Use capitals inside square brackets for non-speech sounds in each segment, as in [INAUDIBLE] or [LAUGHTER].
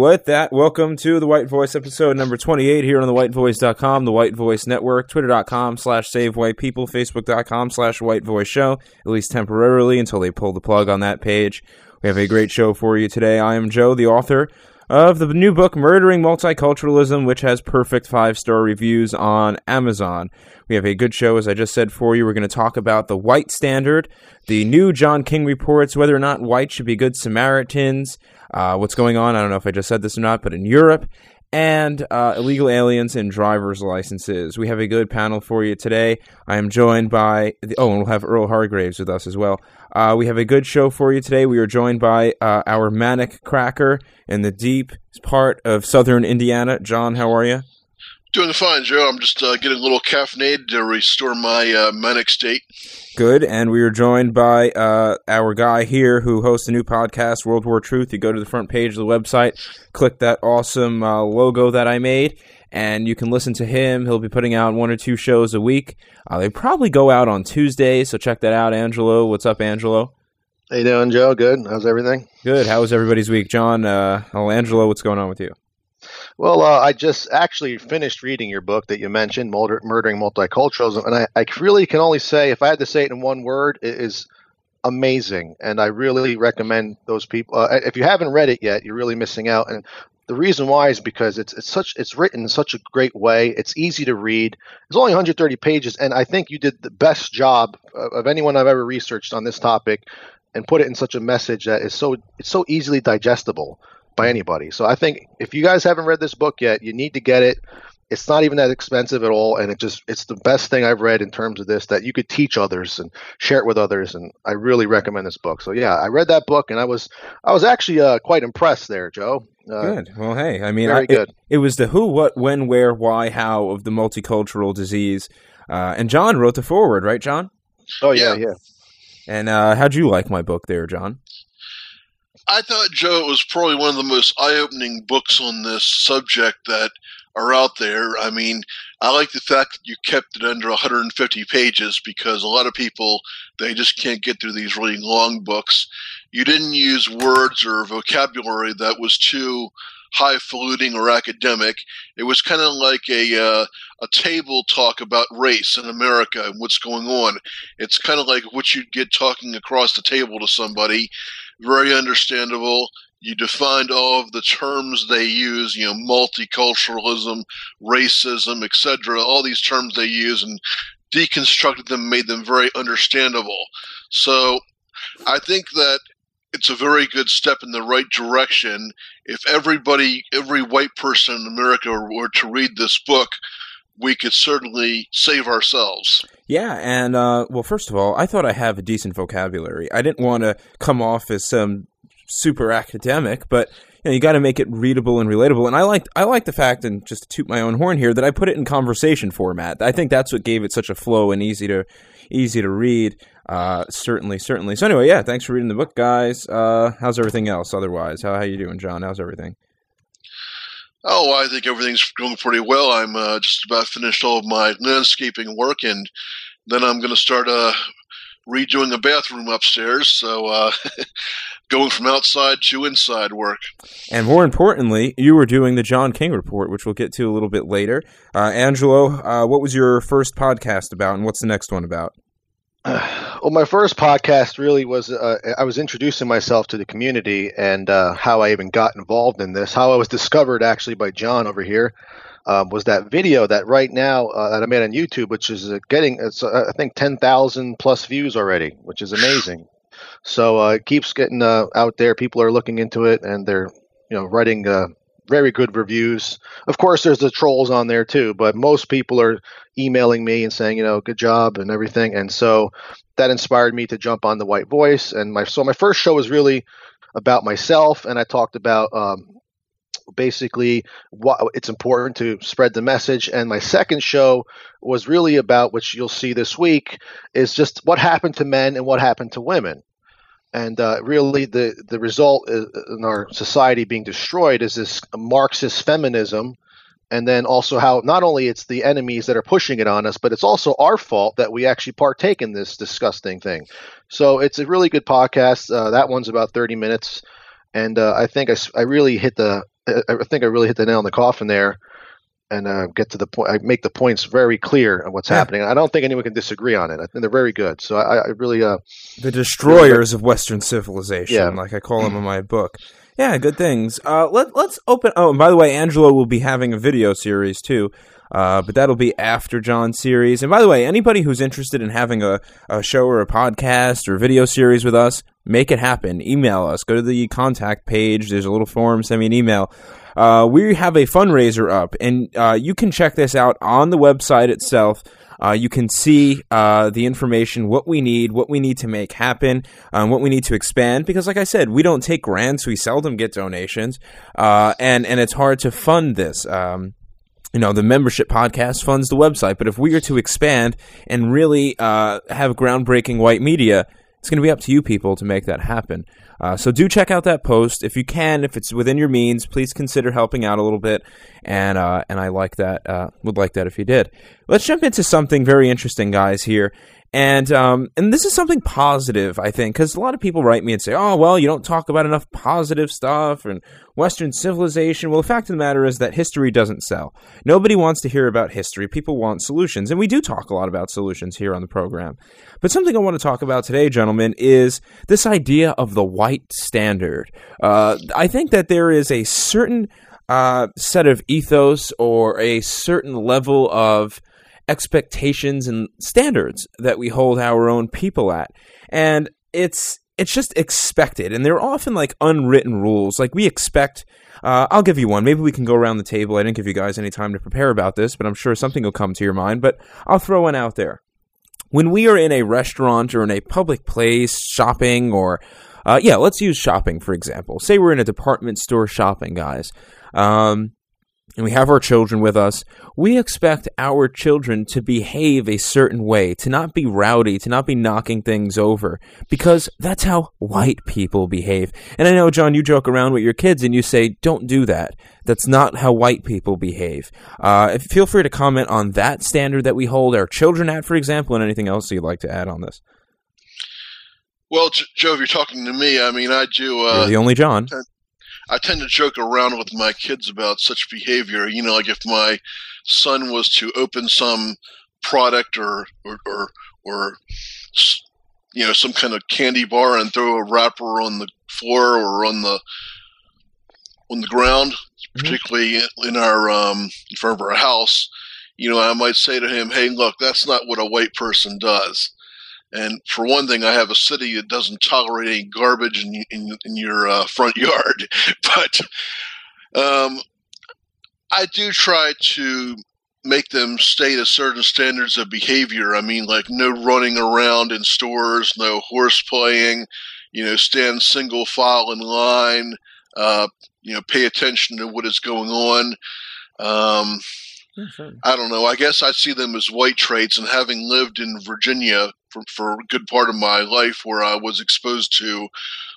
with that, welcome to the White Voice episode number 28 here on the whitevoice.com, the White Voice Network, twitter.com slash save white people, facebook.com slash white voice show, at least temporarily until they pull the plug on that page. We have a great show for you today. I am Joe, the author of the new book, Murdering Multiculturalism, which has perfect five-star reviews on Amazon. We have a good show, as I just said for you. We're going to talk about the white standard, the new John King reports, whether or not white should be good Samaritans, uh, what's going on, I don't know if I just said this or not, but in Europe, and uh, illegal aliens and driver's licenses. We have a good panel for you today. I am joined by, the, oh, and we'll have Earl Hargraves with us as well. Uh, we have a good show for you today. We are joined by uh, our manic cracker in the deep part of southern Indiana. John, how are you? Doing fine, Joe. I'm just uh, getting a little caffeinated to restore my uh, manic state. Good. And we are joined by uh, our guy here who hosts a new podcast, World War Truth. You go to the front page of the website, click that awesome uh, logo that I made, and you can listen to him. He'll be putting out one or two shows a week. Uh, they probably go out on Tuesday, so check that out. Angelo, what's up, Angelo? How you doing, Joe? Good. How's everything? Good. How was everybody's week? John, uh, oh, Angelo, what's going on with you? Well, uh, I just actually finished reading your book that you mentioned, Murder- Murdering Multiculturalism, and I, I, really can only say, if I had to say it in one word, it is amazing. And I really recommend those people. Uh, if you haven't read it yet, you're really missing out. And the reason why is because it's it's such it's written in such a great way. It's easy to read. It's only 130 pages, and I think you did the best job of anyone I've ever researched on this topic, and put it in such a message that is so it's so easily digestible by anybody. So I think if you guys haven't read this book yet, you need to get it. It's not even that expensive at all, and it just it's the best thing I've read in terms of this that you could teach others and share it with others. And I really recommend this book. So yeah, I read that book, and I was I was actually uh, quite impressed there, Joe. Uh, good. Well, hey, I mean, very I, good. It, it, was the who, what, when, where, why, how of the multicultural disease, uh, and John wrote the foreword, right, John? Oh yeah, yeah. yeah. And uh, how'd you like my book there, John? I thought, Joe, it was probably one of the most eye opening books on this subject that are out there. I mean, I like the fact that you kept it under 150 pages because a lot of people, they just can't get through these really long books. You didn't use words or vocabulary that was too highfalutin or academic. It was kind of like a uh, a table talk about race in America and what's going on. It's kind of like what you'd get talking across the table to somebody, very understandable. You defined all of the terms they use, you know, multiculturalism, racism, etc. All these terms they use and deconstructed them, made them very understandable. So I think that it's a very good step in the right direction. If everybody, every white person in America were to read this book, we could certainly save ourselves. Yeah, and uh, well, first of all, I thought I have a decent vocabulary. I didn't want to come off as some super academic, but you know, you got to make it readable and relatable. And I like I like the fact, and just to toot my own horn here, that I put it in conversation format. I think that's what gave it such a flow and easy to easy to read. Uh, certainly, certainly. So anyway, yeah, thanks for reading the book, guys. Uh, how's everything else? Otherwise, how how you doing, John? How's everything? Oh, I think everything's going pretty well. I'm uh, just about finished all of my landscaping work, and then I'm going to start uh, redoing the bathroom upstairs. So, uh, [LAUGHS] going from outside to inside work. And more importantly, you were doing the John King report, which we'll get to a little bit later. Uh, Angelo, uh, what was your first podcast about, and what's the next one about? [SIGHS] well, my first podcast really was uh, I was introducing myself to the community and uh, how I even got involved in this. How I was discovered actually by John over here um, was that video that right now uh, that I made on YouTube, which is uh, getting it's uh, I think ten thousand plus views already, which is amazing. So uh, it keeps getting out there. People are looking into it and they're you know, writing very good reviews. Of course, there's the trolls on there too, but most people are emailing me and saying, you know, good job and everything. And so that inspired me to jump on the White Voice. And my so my first show was really about myself, and I talked about um, basically what it's important to spread the message. And my second show was really about, which you'll see this week, is just what happened to men and what happened to women. And uh, really, the the result in our society being destroyed is this Marxist feminism, and then also how not only it's the enemies that are pushing it on us, but it's also our fault that we actually partake in this disgusting thing. So it's a really good podcast. Uh, that one's about thirty minutes, and uh, I think I, I really hit the I think I really hit the nail on the coffin there and uh, get to the point. I make the points very clear on what's yeah. happening. I don't think anyone can disagree on it. I think they're very good. So I, I really uh, the destroyers really, of Western civilization, yeah. like I call them in my book. Yeah, good things. Uh, let let's open. Oh, and by the way, Angelo will be having a video series too. Uh, but that'll be after John's series. And by the way, anybody who's interested in having a, a show or a podcast or video series with us, make it happen. Email us. Go to the contact page. There's a little form. Send me an email. Uh, we have a fundraiser up, and uh, you can check this out on the website itself. Uh, you can see uh, the information, what we need, what we need to make happen, um, what we need to expand. Because, like I said, we don't take grants; we seldom get donations, uh, and and it's hard to fund this. Um, you know, the membership podcast funds the website, but if we are to expand and really uh, have groundbreaking white media, it's going to be up to you people to make that happen. Uh, so do check out that post if you can. If it's within your means, please consider helping out a little bit. And uh, and I like that. Uh, would like that if you did. Let's jump into something very interesting, guys. Here, and um, and this is something positive, I think, because a lot of people write me and say, "Oh, well, you don't talk about enough positive stuff and Western civilization." Well, the fact of the matter is that history doesn't sell. Nobody wants to hear about history. People want solutions, and we do talk a lot about solutions here on the program. But something I want to talk about today, gentlemen, is this idea of the white standard. Uh, I think that there is a certain uh, set of ethos or a certain level of expectations and standards that we hold our own people at. And it's it's just expected and they're often like unwritten rules. Like we expect uh, I'll give you one. Maybe we can go around the table. I didn't give you guys any time to prepare about this, but I'm sure something will come to your mind. But I'll throw one out there. When we are in a restaurant or in a public place shopping or uh, yeah, let's use shopping for example. Say we're in a department store shopping, guys. Um, and we have our children with us, we expect our children to behave a certain way, to not be rowdy, to not be knocking things over, because that's how white people behave. And I know, John, you joke around with your kids and you say, don't do that. That's not how white people behave. Uh, feel free to comment on that standard that we hold our children at, for example, and anything else you'd like to add on this. Well, Joe, if you're talking to me, I mean, I do. Uh, you're the only John. I tend to joke around with my kids about such behavior. You know, like if my son was to open some product or or or, or you know some kind of candy bar and throw a wrapper on the floor or on the on the ground, mm-hmm. particularly in our um, in front of our house, you know, I might say to him, "Hey, look, that's not what a white person does." And for one thing, I have a city that doesn't tolerate any garbage in, in, in your uh, front yard. [LAUGHS] but um, I do try to make them stay to certain standards of behavior. I mean, like no running around in stores, no horse playing, you know, stand single file in line, uh, you know, pay attention to what is going on. Um, I don't know. I guess I see them as white traits, and having lived in Virginia for, for a good part of my life, where I was exposed to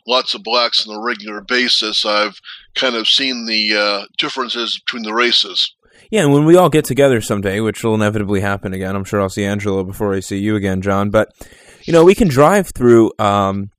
lots of blacks on a regular basis, I've kind of seen the uh, differences between the races. Yeah, and when we all get together someday, which will inevitably happen again, I'm sure I'll see Angelo before I see you again, John. But you know, we can drive through um,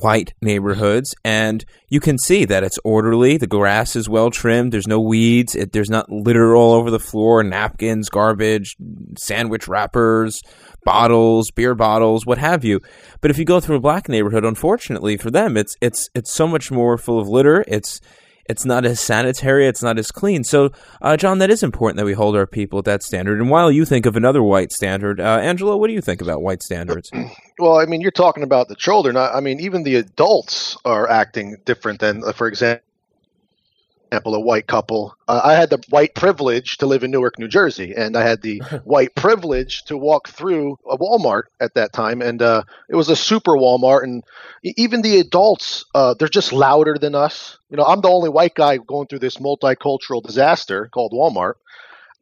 white neighborhoods, and you can see that it's orderly. The grass is well trimmed. There's no weeds. It, there's not litter all over the floor, napkins, garbage, sandwich wrappers, bottles, beer bottles, what have you. But if you go through a black neighborhood, unfortunately for them, it's it's it's so much more full of litter. It's it's not as sanitary, it's not as clean. So, uh, John, that is important that we hold our people at that standard. And while you think of another white standard, uh, Angelo, what do you think about white standards? [CLEARS THROAT] Well, I mean, you're talking about the children. I, I mean, even the adults are acting different than, uh, for example, example, a white couple. Uh, I had the white privilege to live in Newark, New Jersey, and I had the [LAUGHS] white privilege to walk through a Walmart at that time, and uh, it was a super Walmart, and even the adults, uh, they're just louder than us. You know, I'm the only white guy going through this multicultural disaster called Walmart,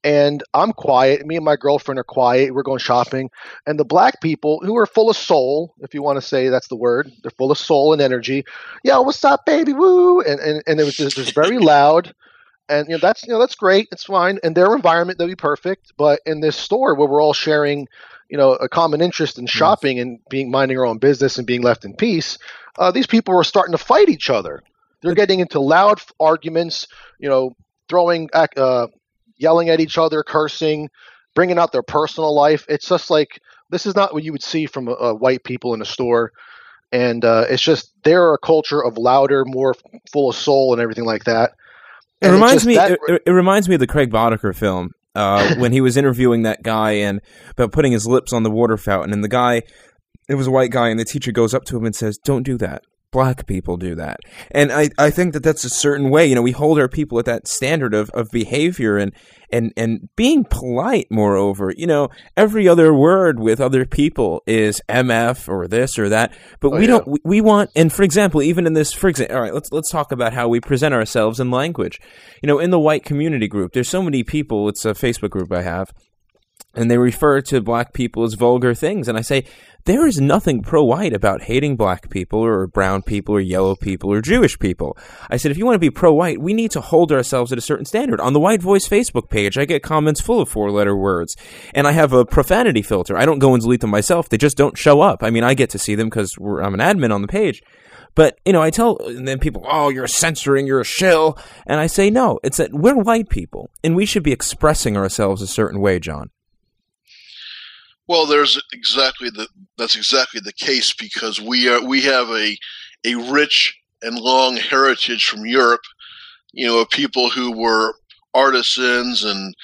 and I'm quiet. Me and my girlfriend are quiet. We're going shopping, and the black people who are full of soul, if you want to say that's the word, they're full of soul and energy. Yo, what's up, baby? Woo! And and, and it was just, just very [LAUGHS] loud. And you know that's you know that's great. It's fine. In their environment, they'll be perfect. But in this store where we're all sharing, you know, a common interest in shopping yes. and being minding our own business and being left in peace, uh, these people are starting to fight each other. They're getting into loud arguments. You know, throwing uh, yelling at each other, cursing, bringing out their personal life. It's just like this is not what you would see from uh, white people in a store. And uh, it's just they're a culture of louder, more full of soul, and everything like that. And it reminds me. That, it, it, reminds me of the Craig Bodeker film uh, [LAUGHS] when he was interviewing that guy and about putting his lips on the water fountain, and the guy, it was a white guy, and the teacher goes up to him and says, "Don't do that." Black people do that. And I, I think that that's a certain way, you know, we hold our people at that standard of, of behavior and, and, and being polite, moreover. You know, every other word with other people is MF or this or that, but oh, we yeah. don't, we, we, want, and for example, even in this, for example, all right, let's, let's talk about how we present ourselves in language. You know, in the white community group, there's so many people, it's a Facebook group I have, and they refer to black people as vulgar things. And I say, there is nothing pro-white about hating black people or brown people or yellow people or Jewish people. I said, if you want to be pro-white, we need to hold ourselves at a certain standard. On the White Voice Facebook page, I get comments full of four-letter words. And I have a profanity filter. I don't go and delete them myself. They just don't show up. I mean, I get to see them because I'm an admin on the page. But, you know, I tell, and then people, oh, you're censoring, you're a shill. And I say, no, it's that we're white people, and we should be expressing ourselves a certain way, John. Well, there's exactly the that's exactly the case because we are we have a a rich and long heritage from Europe, you know, of people who were artisans and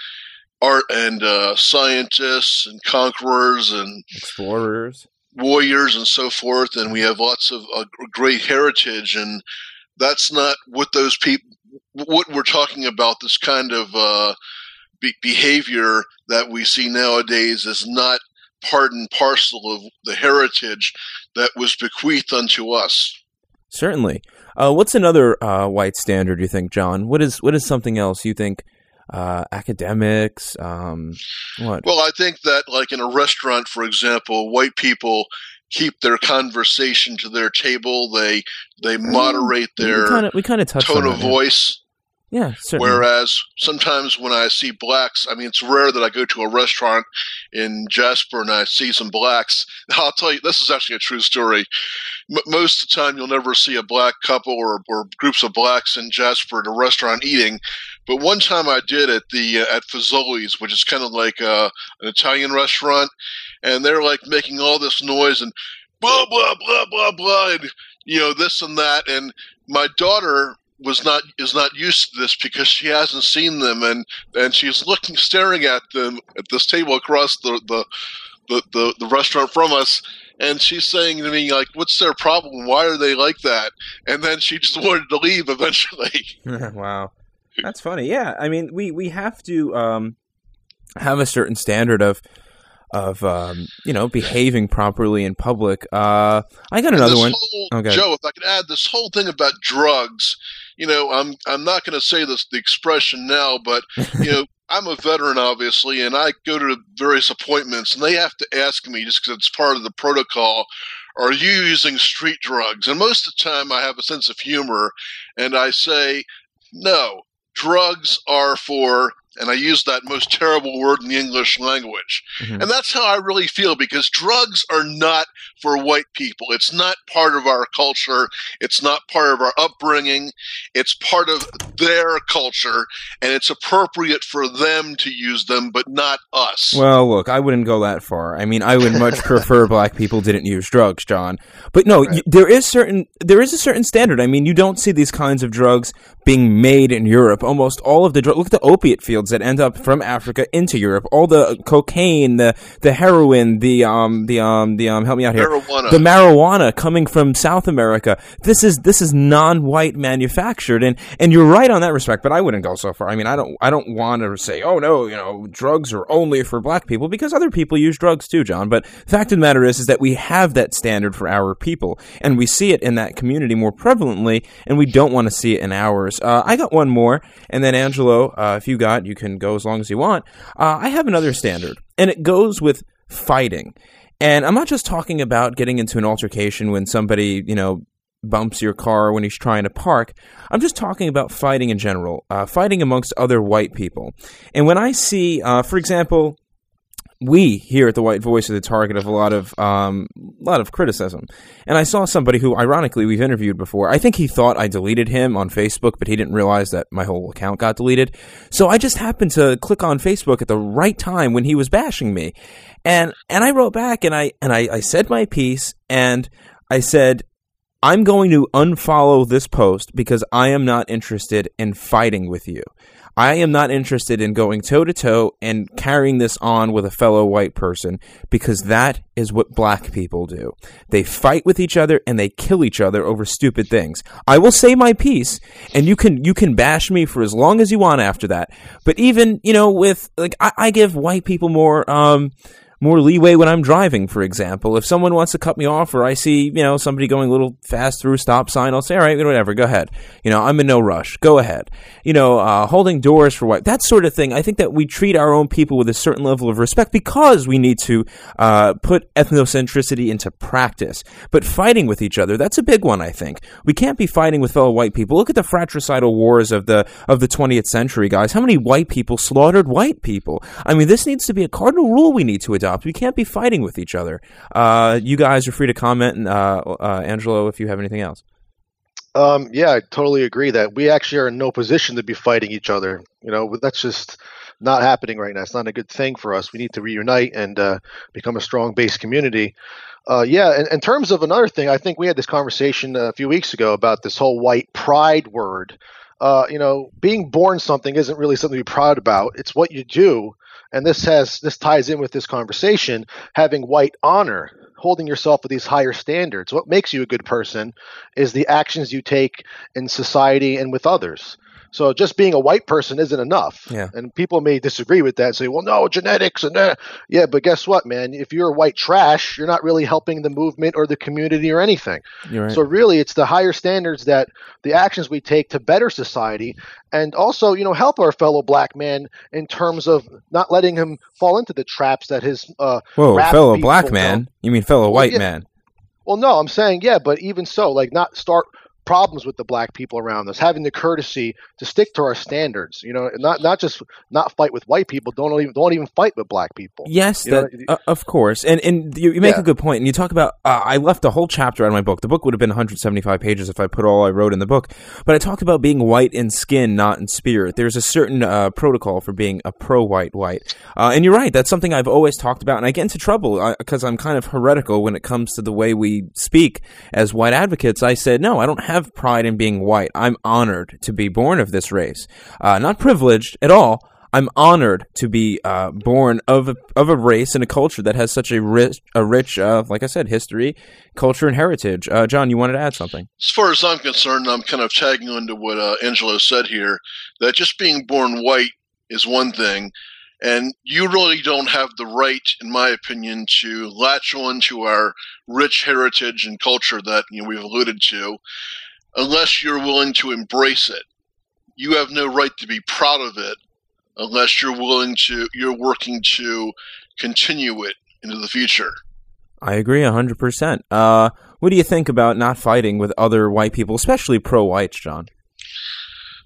art and uh, scientists and conquerors and explorers, warriors, and so forth. And we have lots of uh, great heritage, and that's not what those people. What we're talking about, this kind of uh, be- behavior that we see nowadays, is not part and parcel of the heritage that was bequeathed unto us. Certainly. Uh, what's another uh, white standard you think, John? What is what is something else you think? Uh, academics, um, what? Well, I think that, like in a restaurant, for example, white people keep their conversation to their table. They they mm, moderate their we kinda, we kinda tone of voice. Yeah, certainly. Whereas sometimes when I see blacks, I mean, it's rare that I go to a restaurant in Jasper and I see some blacks. [LAUGHS] I'll tell you, this is actually a true story. M- most of the time, you'll never see a black couple or, or groups of blacks in Jasper at a restaurant eating. But one time I did at the uh, at Fazoli's, which is kind of like uh, an Italian restaurant, and they're like making all this noise and blah blah blah blah blah, and you know this and that. And my daughter was not is not used to this because she hasn't seen them and and she's looking staring at them at this table across the the the, the, the restaurant from us and she's saying to me like what's their problem why are they like that and then she just [LAUGHS] wanted to leave eventually [LAUGHS] wow that's funny yeah i mean we we have to um have a certain standard of of um, you know behaving properly in public. Uh, I got another one. Whole, okay. Joe, if I could add this whole thing about drugs, you know, I'm I'm not going to say this the expression now, but you know. [LAUGHS] I'm a veteran, obviously, and I go to various appointments, and they have to ask me just because it's part of the protocol. Are you using street drugs? And most of the time, I have a sense of humor, and I say, no. Drugs are for and I use that most terrible word in the English language. Mm-hmm. And that's how I really feel because drugs are not for white people. It's not part of our culture. It's not part of our upbringing. It's part of their culture, and it's appropriate for them to use them, but not us. Well, look, I wouldn't go that far. I mean, I would much [LAUGHS] prefer black people didn't use drugs, John. But no, right. there is certain there is a certain standard. I mean, you don't see these kinds of drugs being made in Europe. Almost all of the drugs. Look at the opiate fields that end up from Africa into Europe. All the cocaine, the the heroin, the um the um the um help me out here marijuana. The marijuana coming from South America. This is this is non-white manufactured, and and you're right. on that respect, but I wouldn't go so far. I mean, I don't I don't want to say, oh no, you know, drugs are only for black people because other people use drugs too, John. But the fact of the matter is, is that we have that standard for our people, and we see it in that community more prevalently, and we don't want to see it in ours. Uh, I got one more, and then Angelo, uh, if you got, you can go as long as you want. Uh, I have another standard, and it goes with fighting. And I'm not just talking about getting into an altercation when somebody, you know, bumps your car when he's trying to park. I'm just talking about fighting in general, uh, fighting amongst other white people. And when I see, uh, for example, we here at the White Voice are the target of a lot of um, lot of criticism. And I saw somebody who, ironically, we've interviewed before. I think he thought I deleted him on Facebook, but he didn't realize that my whole account got deleted. So I just happened to click on Facebook at the right time when he was bashing me, and and I wrote back and I and I, I said my piece and I said I'm going to unfollow this post because I am not interested in fighting with you. I am not interested in going toe to toe and carrying this on with a fellow white person because that is what black people do. They fight with each other and they kill each other over stupid things. I will say my piece and you can you can bash me for as long as you want after that. But even, you know, with like I, I give white people more um more leeway when I'm driving, for example. If someone wants to cut me off or I see, you know, somebody going a little fast through a stop sign, I'll say, all right, whatever, go ahead. You know, I'm in no rush. Go ahead. You know, uh, holding doors for what, that sort of thing. I think that we treat our own people with a certain level of respect because we need to uh, put ethnocentricity into practice. But fighting with each other, that's a big one, I think. We can't be fighting with fellow white people. Look at the fratricidal wars of the of the 20th century, guys. How many white people slaughtered white people? I mean, this needs to be a cardinal rule we need to adopt we can't be fighting with each other. Uh, you guys are free to comment, and uh, uh, Angelo, if you have anything else. Um, yeah, I totally agree that we actually are in no position to be fighting each other. You know, that's just not happening right now. It's not a good thing for us. We need to reunite and uh, become a strong base community. Uh, yeah, in, in, terms of another thing, I think we had this conversation a few weeks ago about this whole white pride word. Uh, you know, being born something isn't really something to be proud about. It's what you do and this has this ties in with this conversation having white honor holding yourself to these higher standards. What makes you a good person is the actions you take in society and with others so just being a white person isn't enough. Yeah. And people may disagree with that. Say, well, no, genetics and that. Yeah, but guess what, man? If you're white trash, you're not really helping the movement or the community or anything. Right. So really, it's the higher standards that the actions we take to better society, and also, you know, help our fellow black man in terms of not letting him fall into the traps that his uh, whoa, fellow black man. You mean fellow white yeah. man? Well, no, I'm saying yeah, but even so, like not start problems with the black people around us, having the courtesy to stick to our standards. You know, not not just not fight with white people. Don't even don't even fight with black people. Yes, that, uh, of course. And and you, you make yeah. a good point. And you talk about uh, I left a whole chapter out of my book. The book would have been 175 pages if I put all I wrote in the book. But I talked about being white in skin, not in spirit. There's a certain uh, protocol for being a pro-white white. Uh, and you're right. That's something I've always talked about. And I get into trouble because uh, I'm kind of heretical when it comes to the way we speak as white advocates. I said no, I don't have have pride in being white. I'm honored to be born of this race. Uh, not privileged at all. I'm honored to be uh, born of a, of a race and a culture that has such a rich, a rich, uh, like I said, history, culture, and heritage. Uh, John, you wanted to add something? As far as I'm concerned, I'm kind of tagging on to what uh, Angelo said here. That just being born white is one thing, and you really don't have the right, in my opinion, to latch on to our rich heritage and culture that you know, we've alluded to unless you're willing to embrace it. You have no right to be proud of it unless you're willing to, you're working to continue it into the future. I agree 100%. Uh, what do you think about not fighting with other white people, especially pro-whites, John?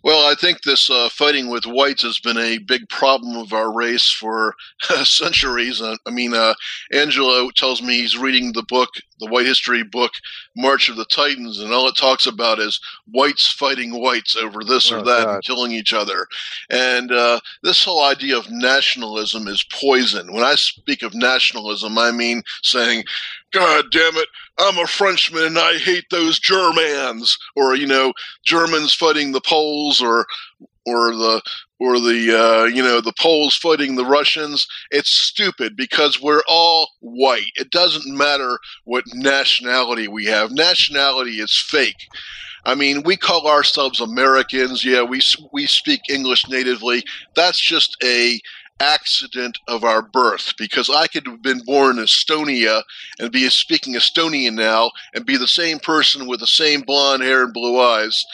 Well, I think this uh, fighting with whites has been a big problem of our race for [LAUGHS] centuries. I mean, uh, Angelo tells me he's reading the book, the white history book, March of the Titans, and all it talks about is whites fighting whites over this or oh, that God. and killing each other. And uh, this whole idea of nationalism is poison. When I speak of nationalism, I mean saying, God damn it, I'm a Frenchman and I hate those Germans, or you know, Germans fighting the Poles, or or the or the uh, you know the Poles fighting the Russians. It's stupid because we're all white. It doesn't matter what nationality we have. Nationality is fake. I mean, we call ourselves Americans. Yeah, we we speak English natively. That's just a accident of our birth because I could have been born in Estonia and be speaking Estonian now and be the same person with the same blonde hair and blue eyes.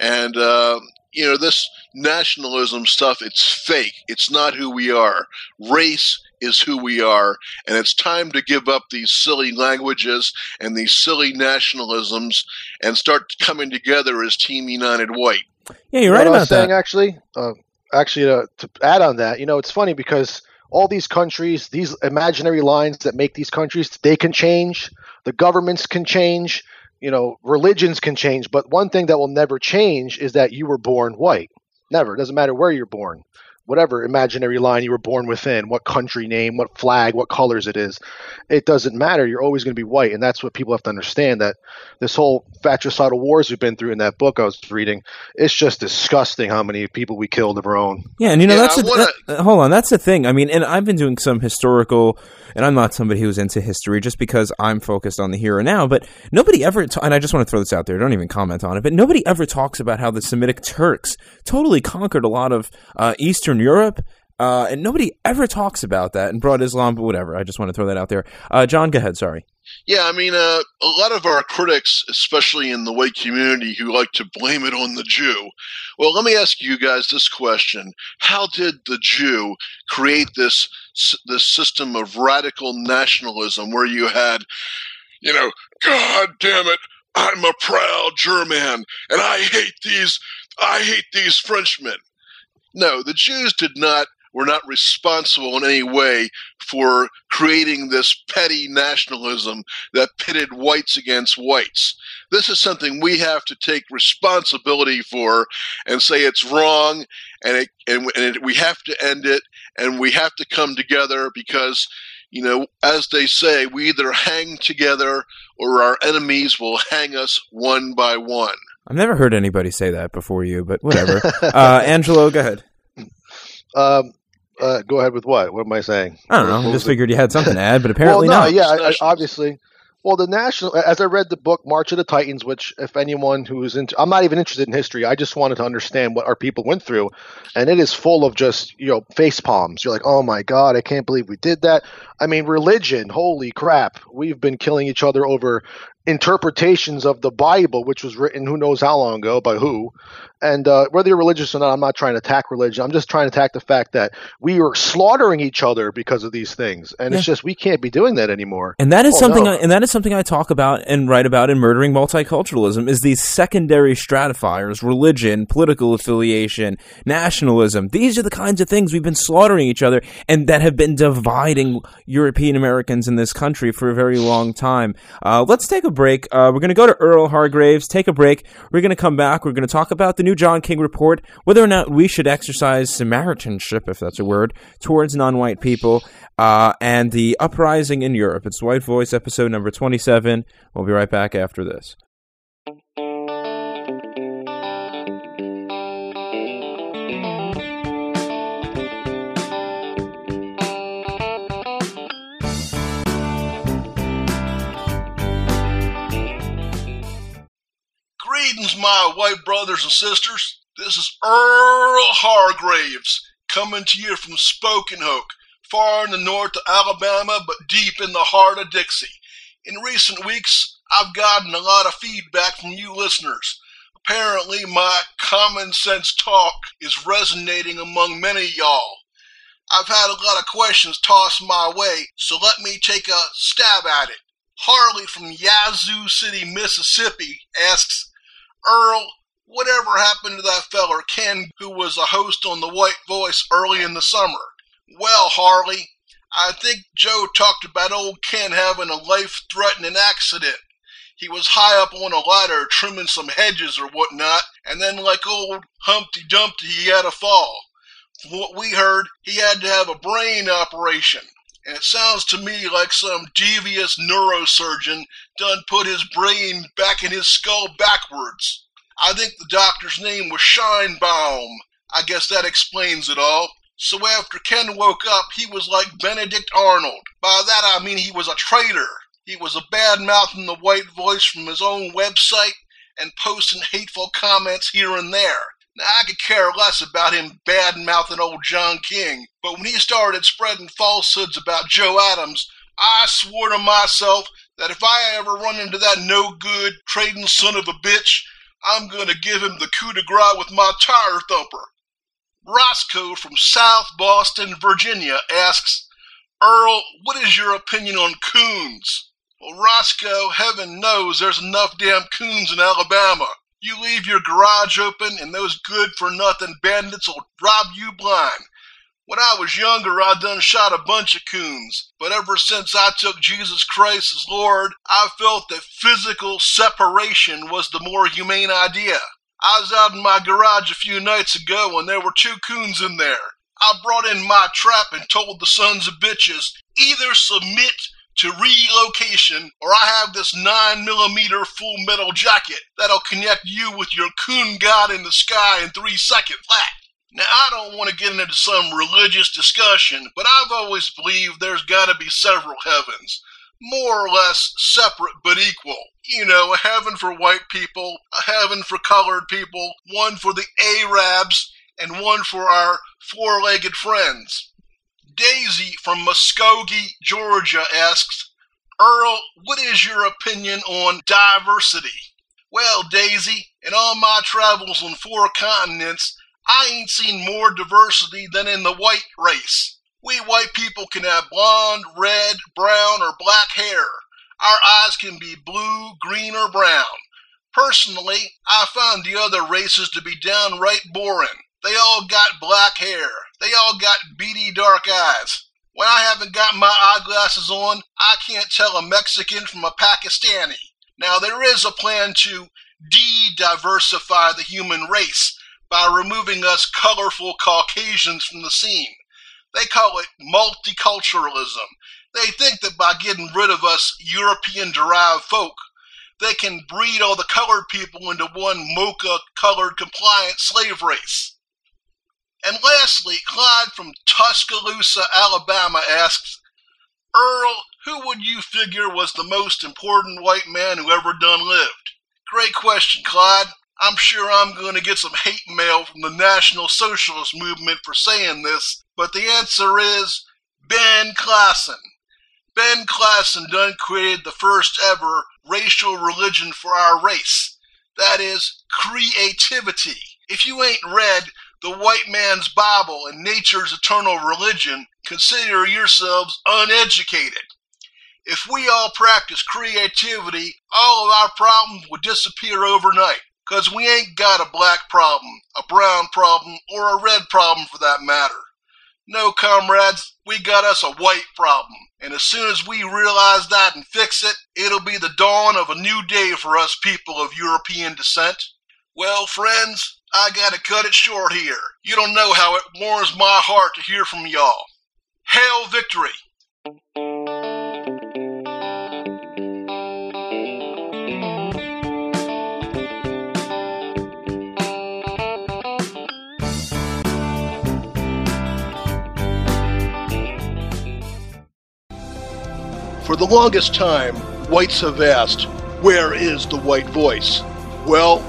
And, uh, you know, this nationalism stuff, it's fake. It's not who we are. Race is who we are. And it's time to give up these silly languages and these silly nationalisms and start coming together as Team United White. Yeah, you're right what I about was saying, that. actually, uh, actually, to, to add on that, you know, it's funny because all these countries, these imaginary lines that make these countries, they can change. The governments can change. You know, religions can change. But one thing that will never change is that you were born white. Never. It doesn't matter where you're born. Whatever imaginary line you were born within, what country name, what flag, what colors it is, it doesn't matter. You're always going to be white, and that's what people have to understand. That this whole fratricidal wars we've been through in that book I was reading, it's just disgusting how many people we killed of our own. Yeah, and you know Yeah, that's I the, wanna- that- hold on, that's the thing. I mean, and I've been doing some historical, and I'm not somebody who's into history just because I'm focused on the here and now. But nobody ever, ta- and I just want to throw this out there. Don't even comment on it. But nobody ever talks about how the Semitic Turks totally conquered a lot of uh, Eastern Europe. Uh, and nobody ever talks about that and brought Islam, but whatever. I just want to throw that out there. Uh, John, go ahead. Sorry. Yeah, I mean, uh, a lot of our critics, especially in the white community, who like to blame it on the Jew. Well, let me ask you guys this question: How did the Jew create this this system of radical nationalism, where you had, you know, God damn it, I'm a proud German, and I hate these, I hate these Frenchmen. No, the Jews did not were not responsible in any way for creating this petty nationalism that pitted whites against whites. This is something we have to take responsibility for and say it's wrong and it, and, and it, we have to end it and we have to come together because you know as they say we either hang together or our enemies will hang us one by one. I've never heard anybody say that before you, but whatever. uh, [LAUGHS] Angelo, go ahead. Um, uh, go ahead with what? What am I saying? I don't know. I just it? figured you had something to add, but [LAUGHS] apparently well, no, not. yeah, I, obviously. Well, the national, as I read the book March of the Titans, which if anyone who's into, I'm not even interested in history. I just wanted to understand what our people went through, and it is full of just you know face palms. You're like, oh my god, I can't believe we did that. I mean, religion, holy crap, we've been killing each other over interpretations of the Bible, which was written who knows how long ago by who. And uh, whether you're religious or not, I'm not trying to attack religion. I'm just trying to attack the fact that we are slaughtering each other because of these things, and it's just we can't be doing that anymore. And that is Oh, something, no. I, and that is something I talk about and write about in murdering multiculturalism. Is these secondary stratifiers: religion, political affiliation, nationalism. These are the kinds of things we've been slaughtering each other, and that have been dividing European Americans in this country for a very long time. Uh, let's take a break. Uh, we're going to go to Earl Hargraves. Take a break. We're going to come back. We're going to talk about the new John King report, whether or not we should exercise Samaritanship, if that's a word, towards non-white people, uh, and the uprising in Europe. It's White Voice, episode number 27. We'll be right back after this. Greetings, my white brothers and sisters. This is Earl Hargraves coming to you from Spoken Hoke, far in the north of Alabama, but deep in the heart of Dixie. In recent weeks, I've gotten a lot of feedback from you listeners. Apparently, my common sense talk is resonating among many y'all. I've had a lot of questions tossed my way, so let me take a stab at it. Harley from Yazoo City, Mississippi asks, Earl, whatever happened to that feller Ken who was a host on The White Voice early in the summer? Well, Harley, I think Joe talked about old Ken having a life threatening accident. He was high up on a ladder trimming some hedges or whatnot, and then, like old Humpty Dumpty, he had a fall. From what we heard, he had to have a brain operation. It sounds to me like some devious neurosurgeon done put his brain back in his skull backwards. I think the doctor's name was Scheinbaum. I guess that explains it all. So after Ken woke up, he was like Benedict Arnold. By that I mean he was a traitor. He was a bad mouthing the white voice from his own website, and posting hateful comments here and there. Now, I could care less about him bad mouthing old John King, but when he started spreading falsehoods about Joe Adams, I swore to myself that if I ever run into that no good, trading son of a bitch, I'm going to give him the coup de grace with my tire thumper. Roscoe from South Boston, Virginia asks, Earl, what is your opinion on coons? Well, Roscoe, heaven knows there's enough damn coons in Alabama. You leave your garage open and those good for nothing bandits will rob you blind. When I was younger, I done shot a bunch of coons, but ever since I took Jesus Christ as Lord, I felt that physical separation was the more humane idea. I was out in my garage a few nights ago and there were two coons in there. I brought in my trap and told the sons of bitches, either submit to relocation or I have this 9 millimeter full metal jacket that'll connect you with your coon god in the sky in three seconds flat. Now, I don't want to get into some religious discussion, but I've always believed there's got to be several heavens. More or less separate but equal. You know, a heaven for white people, a heaven for colored people, one for the Arabs, and one for our four legged friends. Daisy from Muskogee, Georgia asks, Earl, what is your opinion on diversity? Well, Daisy, in all my travels on four continents, I ain't seen more diversity than in the white race. We white people can have blonde, red, brown, or black hair. Our eyes can be blue, green, or brown. Personally, I find the other races to be downright boring. They all got black hair. They all got beady dark eyes. When I haven't got my eyeglasses on, I can't tell a Mexican from a Pakistani. Now, there is a plan to de diversify the human race by removing us colorful Caucasians from the scene. They call it multiculturalism. They think that by getting rid of us European derived folk, they can breed all the colored people into one mocha colored compliant slave race. And lastly, Clyde from Tuscaloosa, Alabama asks, Earl, who would you figure was the most important white man who ever done lived? Great question, Clyde. I'm sure I'm going to get some hate mail from the National Socialist Movement for saying this, but the answer is Ben Klassen. Ben Klassen done created the first ever racial religion for our race. That is creativity. If you ain't read the white man's Bible and nature's eternal religion, consider yourselves uneducated. If we all practice creativity, all of our problems would disappear overnight. Because we ain't got a black problem, a brown problem, or a red problem for that matter. No, comrades, we got us a white problem. And as soon as we realize that and fix it, it'll be the dawn of a new day for us people of European descent. Well, friends, I gotta cut it short here. You don't know how it warms my heart to hear from y'all. Hail victory! For the longest time, whites have asked, Where is the white voice? Well,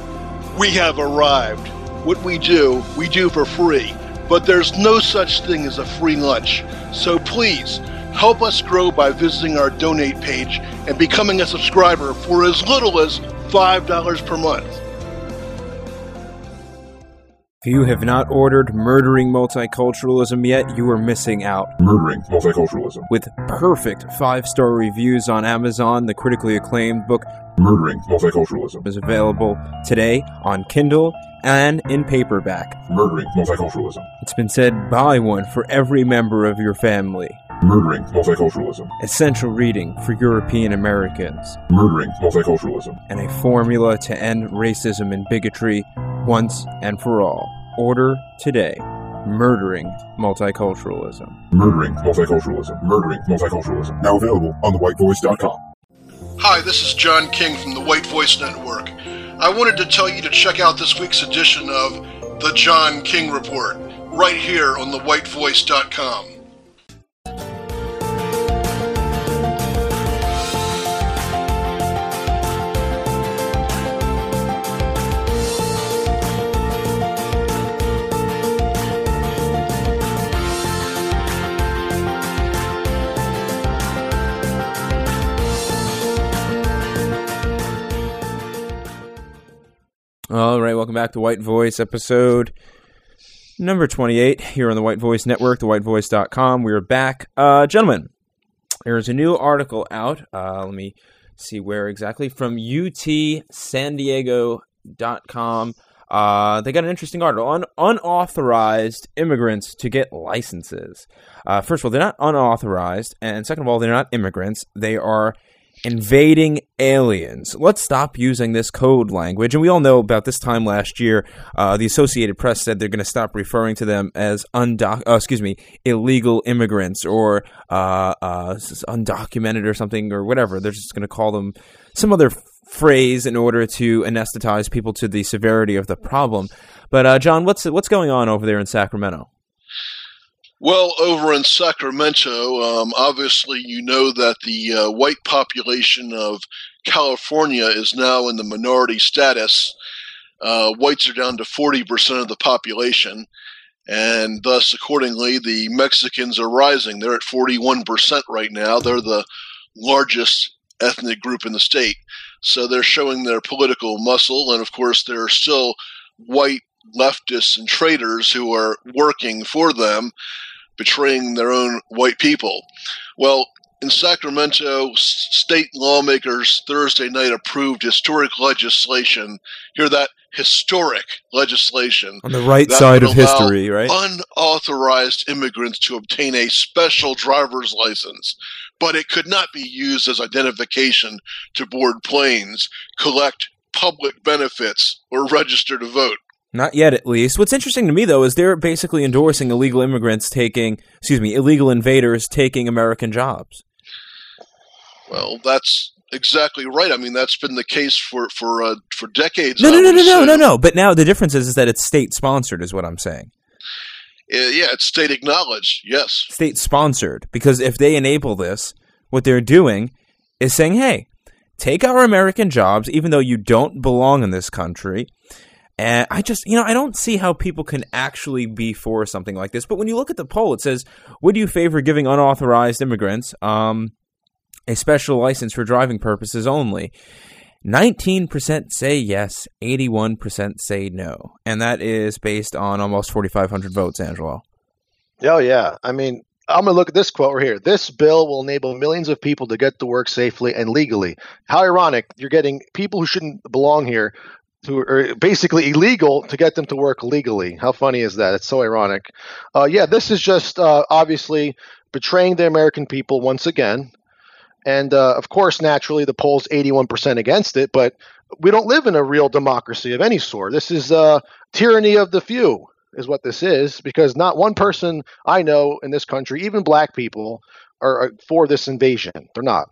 we have arrived. What we do, we do for free, but there's no such thing as a free lunch. So please, help us grow by visiting our donate page and becoming a subscriber for as little as $5 per month. If you have not ordered Murdering Multiculturalism yet, you are missing out. Murdering Multiculturalism. With perfect five star reviews on Amazon, the critically acclaimed book Murdering Multiculturalism is available today on Kindle and in paperback. Murdering Multiculturalism. It's been said buy one for every member of your family. Murdering Multiculturalism. Essential reading for European Americans. Murdering Multiculturalism. And a formula to end racism and bigotry once and for all. Order today. Murdering Multiculturalism. Murdering Multiculturalism. Murdering Multiculturalism. Now available on thewhitevoice.com. Hi, this is John King from the White Voice Network. I wanted to tell you to check out this week's edition of The John King Report right here on thewhitevoice.com. All right, welcome back to White Voice, episode number 28 here on the White Voice Network, thewhitevoice.com. We're back. Uh, gentlemen, there's a new article out. Uh, let me see where exactly. From utsandiego.com. Uh, they got an interesting article on unauthorized immigrants to get licenses. Uh, first of all, they're not unauthorized, and second of all, they're not immigrants. They are invading aliens. Let's stop using this code language. And we all know about this time last year, uh, the Associated Press said they're going to stop referring to them as undoc- uh, excuse me, illegal immigrants or uh, uh undocumented or something or whatever. They're just going to call them some other phrase in order to anesthetize people to the severity of the problem. But uh, John, what's what's going on over there in Sacramento? Well, over in Sacramento, um, obviously, you know that the uh, white population of California is now in the minority status. Uh, whites are down to 40% of the population, and thus, accordingly, the Mexicans are rising. They're at 41% right now. They're the largest ethnic group in the state. So they're showing their political muscle, and of course, there are still white leftists and traitors who are working for them betraying their own white people. Well, in Sacramento, state lawmakers Thursday night approved historic legislation. Hear that? Historic legislation. On the right side of history, right? Unauthorized immigrants to obtain a special driver's license, but it could not be used as identification to board planes, collect public benefits, or register to vote. Not yet, at least. What's interesting to me, though, is they're basically endorsing illegal immigrants taking, excuse me, illegal invaders taking American jobs. Well, that's exactly right. I mean, that's been the case for for uh, for decades. No, no, no, no, no, no, no. But now the difference is, is that it's state sponsored, is what I'm saying. Uh, yeah, it's state acknowledged. Yes, state sponsored. Because if they enable this, what they're doing is saying, "Hey, take our American jobs, even though you don't belong in this country." And I just, you know, I don't see how people can actually be for something like this. But when you look at the poll, it says, would you favor giving unauthorized immigrants um, a special license for driving purposes only? 19% say yes, 81% say no. And that is based on almost 4,500 votes, Angelo. Oh, yeah. I mean, I'm going to look at this quote right here. This bill will enable millions of people to get to work safely and legally. How ironic. You're getting people who shouldn't belong here who are basically illegal to get them to work legally. How funny is that? It's so ironic. Uh, yeah, this is just uh, obviously betraying the American people once again. And uh, of course, naturally, the polls 81% against it, but we don't live in a real democracy of any sort. This is uh, tyranny of the few, is what this is, because not one person I know in this country, even black people, are for this invasion. They're not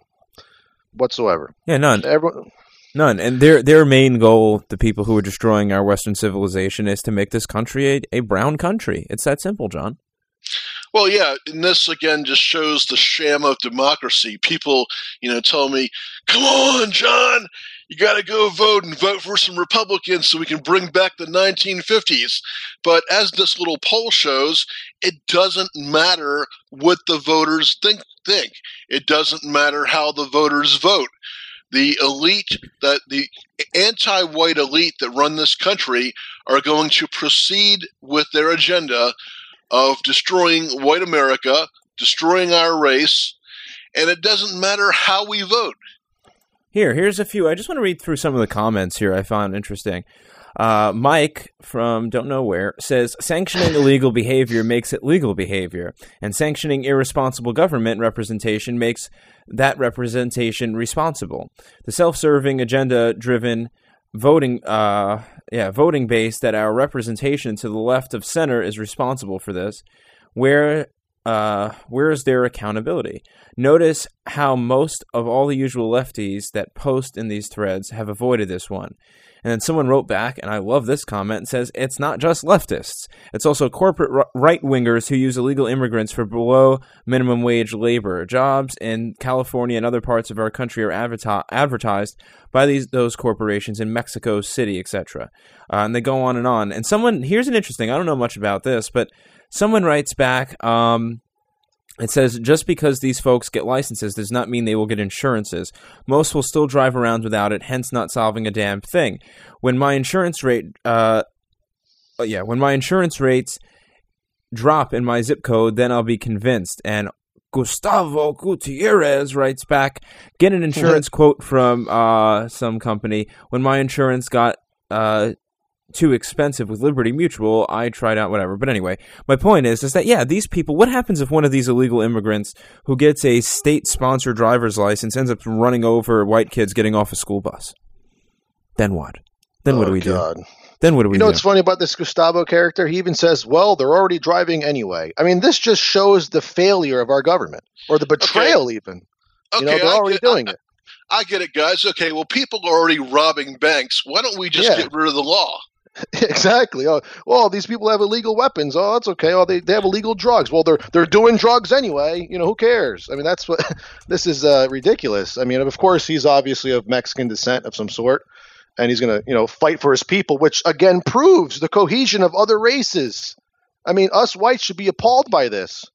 whatsoever. Yeah, none. Everyone, None. And their their main goal, the people who are destroying our Western civilization, is to make this country a, a brown country. It's that simple, John. Well, yeah, and this again just shows the sham of democracy. People, you know, tell me, "Come on, John, you got to go vote and vote for some Republicans so we can bring back the 1950s." But as this little poll shows, it doesn't matter what the voters think. Think it doesn't matter how the voters vote the elite that the anti-white elite that run this country are going to proceed with their agenda of destroying white America, destroying our race, and it doesn't matter how we vote. Here, here's a few. I just want to read through some of the comments here I found interesting. Uh, Mike from Don't Know Where says sanctioning illegal behavior makes it legal behavior, and sanctioning irresponsible government representation makes that representation responsible. The self-serving, agenda-driven voting, uh, yeah, voting base that our representation to the left of center is responsible for this. Where uh, where is their accountability? Notice how most of all the usual lefties that post in these threads have avoided this one. And then someone wrote back, and I love this comment, and says, It's not just leftists. It's also corporate right wingers who use illegal immigrants for below minimum wage labor. Jobs in California and other parts of our country are advertised by these those corporations in Mexico City, etc. Uh, and they go on and on. And someone, here's an interesting, I don't know much about this, but someone writes back, um, It says just because these folks get licenses does not mean they will get insurances. Most will still drive around without it, hence not solving a damn thing. When my insurance rate, uh, oh, yeah, when my insurance rates drop in my zip code, then I'll be convinced. And Gustavo Gutierrez writes back, get an insurance [LAUGHS] quote from uh, some company. When my insurance got uh, too expensive with Liberty Mutual, I tried out whatever. But anyway, my point is, is that yeah, these people. What happens if one of these illegal immigrants who gets a state-sponsored driver's license ends up running over white kids getting off a school bus? Then what? Then what do Oh, we God. do? Then what do we You know do? what's funny about this Gustavo character? He even says, "Well, they're already driving anyway." I mean, this just shows the failure of our government, or the betrayal, even. Okay, you know, they're I already get, doing I, it. I get it, guys. Okay, well, people are already robbing banks. Why don't we just Yeah. get rid of the law? [LAUGHS] exactly. Oh, well, these people have illegal weapons. Oh, that's okay. Oh, they, they have illegal drugs. Well, they're they're doing drugs anyway. You know, who cares? I mean, that's what [LAUGHS] this is uh, ridiculous. I mean, of course, he's obviously of Mexican descent of some sort, and he's going to you know fight for his people, which again proves the cohesion of other races. I mean, us whites should be appalled by this,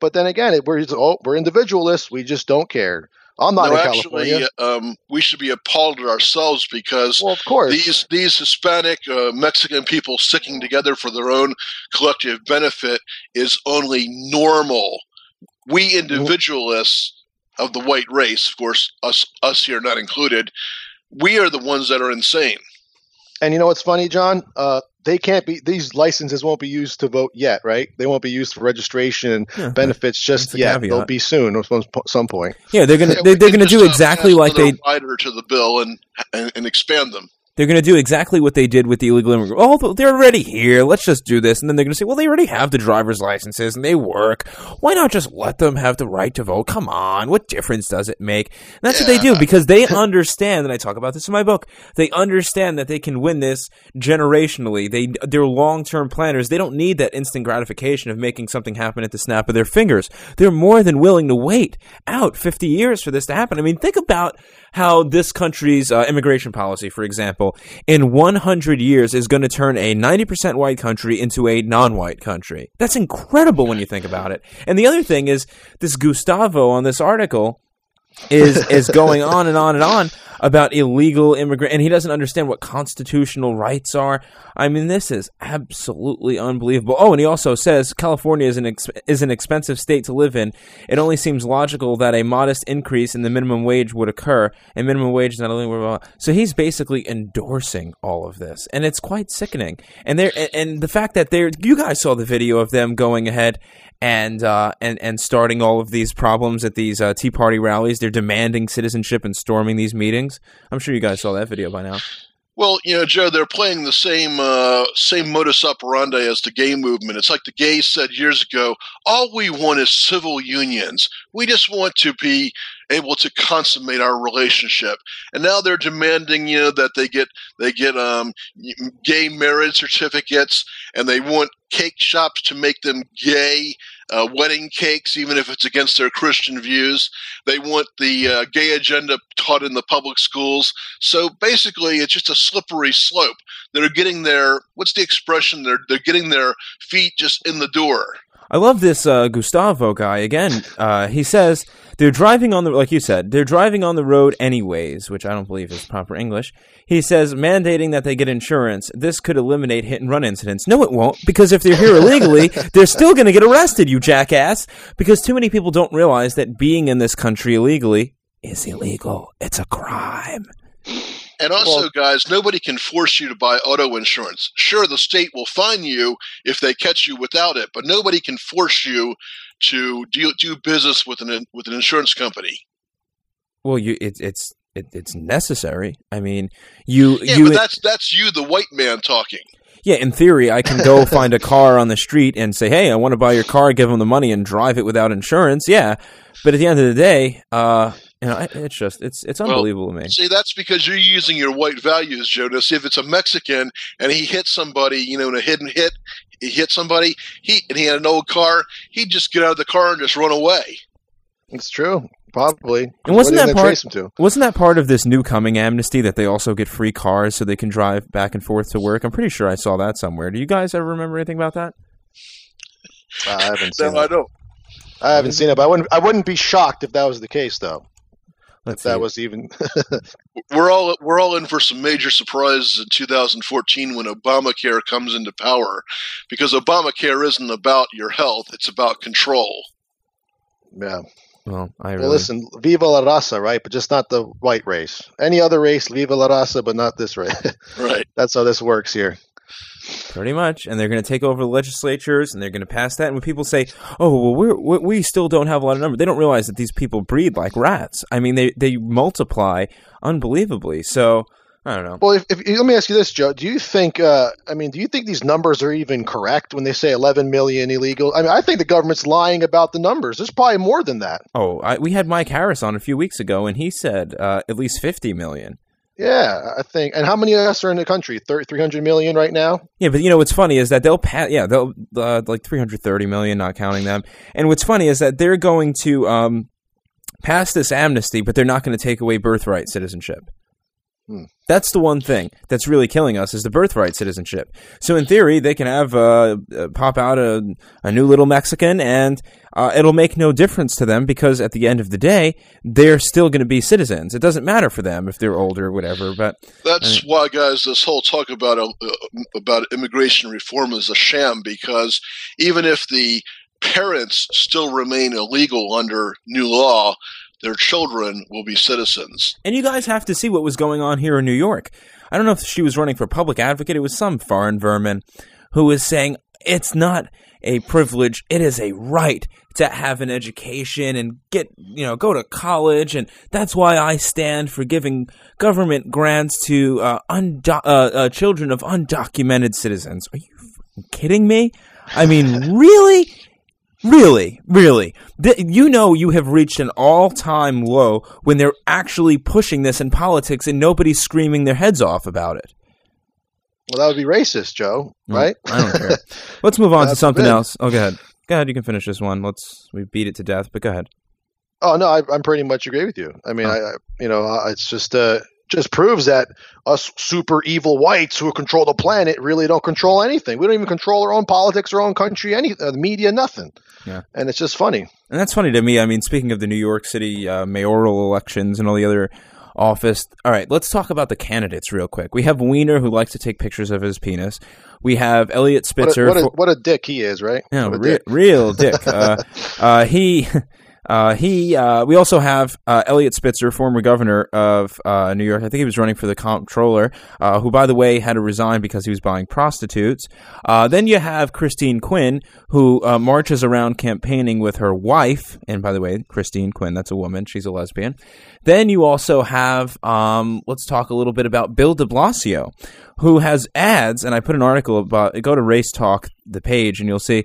but then again, it, we're oh, we're individualists. We just don't care. I'm not no, in actually, California. um, we should be appalled at ourselves because Well, of course. these these Hispanic uh, Mexican people sticking together for their own collective benefit is only normal. We individualists of the white race, of course, us us here not included, we are the ones that are insane. And you know what's funny, John? Uh, they can't be; these licenses won't be used to vote yet, right? They won't be used for registration and Yeah, benefits just that's a yet. caveat. They'll be soon, at some some point. yeah, they're gonna Yeah, they, we they're gonna do exactly like they another to the bill and, and and expand them. They're going to do exactly what they did with the illegal immigrant. Oh, they're already here. Let's just do this. And then they're going to say, well, they already have the driver's licenses and they work. Why not just let them have the right to vote? Come on. What difference does it make? And that's what they do because they [LAUGHS] understand, and I talk about this in my book, they understand that they can win this generationally. They, they're long-term planners. They don't need that instant gratification of making something happen at the snap of their fingers. They're more than willing to wait out 50 years for this to happen. I mean, think about how this country's uh, immigration policy, for example, in 100 years is going to turn a 90% white country into a non-white country. That's incredible when you think about it. And the other thing is this Gustavo on this article is is going on and on and on about illegal immigrant and he doesn't understand what constitutional rights are. I mean this is absolutely unbelievable. Oh, and he also says California is an is an expensive state to live in. It only seems logical that a modest increase in the minimum wage would occur. And minimum wage is not only blah, blah, so he's basically endorsing all of this, and it's quite sickening. And there and, the fact that they're you guys saw the video of them going ahead and uh, and and starting all of these problems at these uh, Tea Party rallies. They're demanding citizenship and storming these meetings. I'm sure you guys saw that video by now. Well, you know, Joe, they're playing the same uh, same modus operandi as the gay movement. It's like the gays said years ago: all we want is civil unions. We just want to be able to consummate our relationship. And now they're demanding, you know, that they get they get um, gay marriage certificates, and they want cake shops to make them gay. Uh, wedding cakes, even if it's against their Christian views. They want the uh, gay agenda taught in the public schools. So basically, it's just a slippery slope. They're getting their what's the expression? They're they're getting their feet just in the door. I love this uh, Gustavo guy. Again, uh, he says they're driving on the like you said they're driving on the road anyways, which I don't believe is proper English. He says mandating that they get insurance. This could eliminate hit and run incidents. No, it won't, because if they're here illegally, [LAUGHS] they're still going to get arrested. You jackass! Because too many people don't realize that being in this country illegally is illegal. It's a crime. And also, Well- guys, nobody can force you to buy auto insurance. Sure, the state will fine you if they catch you without it, but nobody can force you to do, do business with an with an insurance company. Well, you it, it's it, it's necessary. I mean, you Yeah, you but that's that's you, the white man, talking. Yeah, in theory, I can go [LAUGHS] find a car on the street and say, "Hey, I want to buy your car." Give them the money and drive it without insurance. Yeah, but at the end of the day, uh, you know, it's just it's it's Well, unbelievable to me. See, that's because you're using your white values, Jonas. See, if it's a Mexican and he hit somebody, you know, in a hidden hit, he hit somebody, he and he had an old car, he'd just get out of the car and just run away. It's true, probably. And wasn't that part- to? Wasn't that part of this new coming amnesty that they also get free cars so they can drive back and forth to work? I'm pretty sure I saw that somewhere. Do you guys ever remember anything about that? I haven't [LAUGHS] seen. No, I don't. I haven't seen it, but I wouldn't. I wouldn't be shocked if that was the case, though. Let's that see. was even. [LAUGHS] We're all we're all in for some major surprises in 2014 when Obamacare comes into power, because Obamacare isn't about your health; it's about control. yeah. Well, I really. Well, listen, viva la raza, right? But just not the white race. Any other race, viva la raza, but not this race. [LAUGHS] Right. That's how this works here. Pretty much, and they're going to take over the legislatures, and they're going to pass that. And when people say, "Oh, well, we're, we we still don't have a lot of numbers," they don't realize that these people breed like rats. I mean, they they multiply unbelievably. So I don't know. Well, if, if let me ask you this, Joe, do you think? Uh, I mean, do you think these numbers are even correct when they say 11 million illegal? I mean, I think the government's lying about the numbers. There's probably more than that. Oh, I, we had Mike Harris on a few weeks ago, and he said uh, at least fifty million. Yeah, I think. And how many of us are in the country? 300 million right now. Yeah, but you know what's funny is that they'll pass. Yeah, they'll uh, like three hundred thirty million, not counting them. And what's funny is that they're going to um, pass this amnesty, but they're not going to take away birthright citizenship. Hmm. That's the one thing that's really killing us is the birthright citizenship. So in theory, they can have uh, uh, pop out a, a new little Mexican, and uh, it'll make no difference to them because at the end of the day, they're still going to be citizens. It doesn't matter for them if they're older or whatever. But That's why, guys, this whole talk about uh, about immigration reform is a sham. Because even if the parents still remain illegal under new law, their children will be citizens. And you guys have to see what was going on here in New York. I don't know if she was running for public advocate. It was some foreign vermin who was saying it's not a privilege, it is a right to have an education and get, you know, go to college. And that's why I stand for giving government grants to uh, uh, uh, children of undocumented citizens. Are you kidding me? I mean, [LAUGHS] really? Really, really. Th- you know you have reached an all-time low when they're actually pushing this in politics and nobody's screaming their heads off about it. Well, that would be racist, Joe. Mm, Right? I don't care. [LAUGHS] Let's move on to something else. Oh, go ahead. Go ahead. You can finish this one. Let's we beat it to death, but go ahead. Oh no, I, I'm pretty much agree with you. I mean, Oh. I, you know, it's just uh, just proves that us super evil whites who control the planet really don't control anything. We don't even control our own politics, our own country, any uh, the media, nothing. Yeah. and it's just funny. And that's funny to me. I mean, speaking of the New York City uh, mayoral elections and all the other office. All right, let's talk about the candidates real quick. We have Wiener, who likes to take pictures of his penis. We have Eliot What Spitzer. a, what, a, what a dick he is, right? Yeah, What a re- dick. real [LAUGHS] dick. Uh, uh, he, [LAUGHS] uh, he. Uh, we also have uh, Eliot Spitzer, former governor of uh, New York. I think he was running for the comptroller, uh, who, by the way, had to resign because he was buying prostitutes. Uh, then you have Christine Quinn, who marches around campaigning with her wife. And by the way, Christine Quinn, that's a woman. She's a lesbian. Then you also have, um, let's talk a little bit about Bill de Blasio, who has ads. And I put an article about, go to Race Talk, the page, and you'll see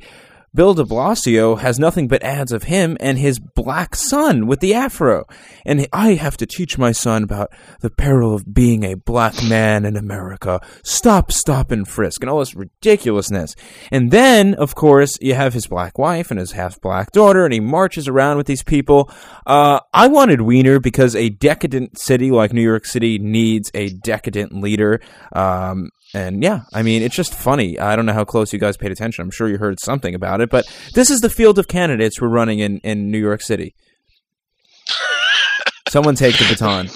Bill de Blasio has nothing but ads of him and his black son with the afro. And I have to teach my son about the peril of being a black man in America. Stop, stop, and frisk, and all this ridiculousness. And then, of course, you have his black wife and his half black daughter, and he marches around with these people. Uh, I wanted Wiener because a decadent city like New York City needs a decadent leader. Um, and yeah, I mean, it's just funny. I don't know how close you guys paid attention. I'm sure you heard something about it, but this is the field of candidates we're running in, in New York City. [LAUGHS] Someone take the baton.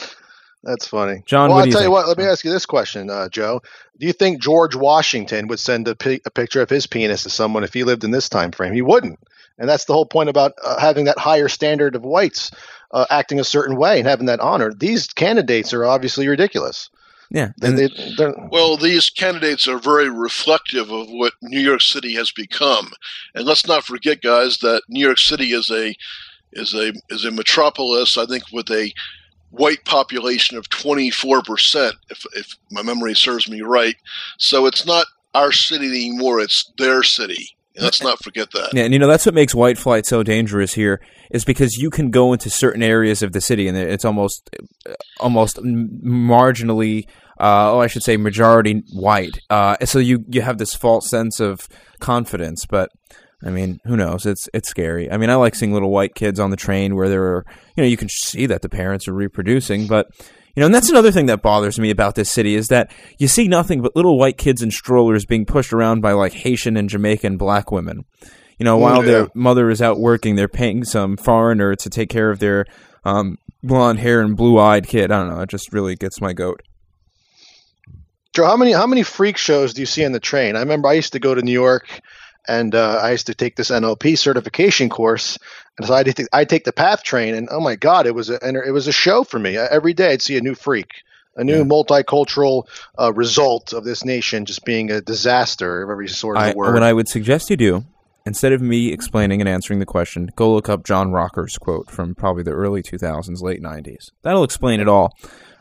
That's funny. John, well, I'll you tell you what. Let me ask you this question, uh, Joe. Do you think George Washington would send a, pi- a picture of his penis to someone if he lived in this time frame? He wouldn't. And that's the whole point about uh, having that higher standard of whites uh, acting a certain way and having that honor. These candidates are obviously ridiculous. Yeah. They, and- they, they're, Well, these candidates are very reflective of what New York City has become, and let's not forget, guys, that New York City is a is a is a metropolis. I think with a white population of twenty four percent, if if my memory serves me right. So it's not our city anymore; it's their city. And let's not forget that. Yeah, and you know that's what makes white flight so dangerous here is because you can go into certain areas of the city and it's almost almost marginally uh, oh I should say majority white. Uh, so you you have this false sense of confidence, but I mean, who knows? It's it's scary. I mean, I like seeing little white kids on the train where there are, you know, you can see that the parents are reproducing, but you know, and that's another thing that bothers me about this city is that you see nothing but little white kids in strollers being pushed around by like Haitian and Jamaican black women. You know, while Yeah. their mother is out working, they're paying some foreigner to take care of their um, blonde hair and blue eyed kid. I don't know. It just really gets my goat. Joe, how many how many freak shows do you see on the train? I remember I used to go to New York, and uh, I used to take this NLP certification course, and so I take I take the Path train, and oh my god, it was a it was a show for me. Every day I'd see a new freak, a new Yeah. multicultural uh, result of this nation just being a disaster of every sort of I, word. what I would suggest you do, instead of me explaining and answering the question, go look up John Rocker's quote from probably the early 2000s, late 90s. That'll explain it all.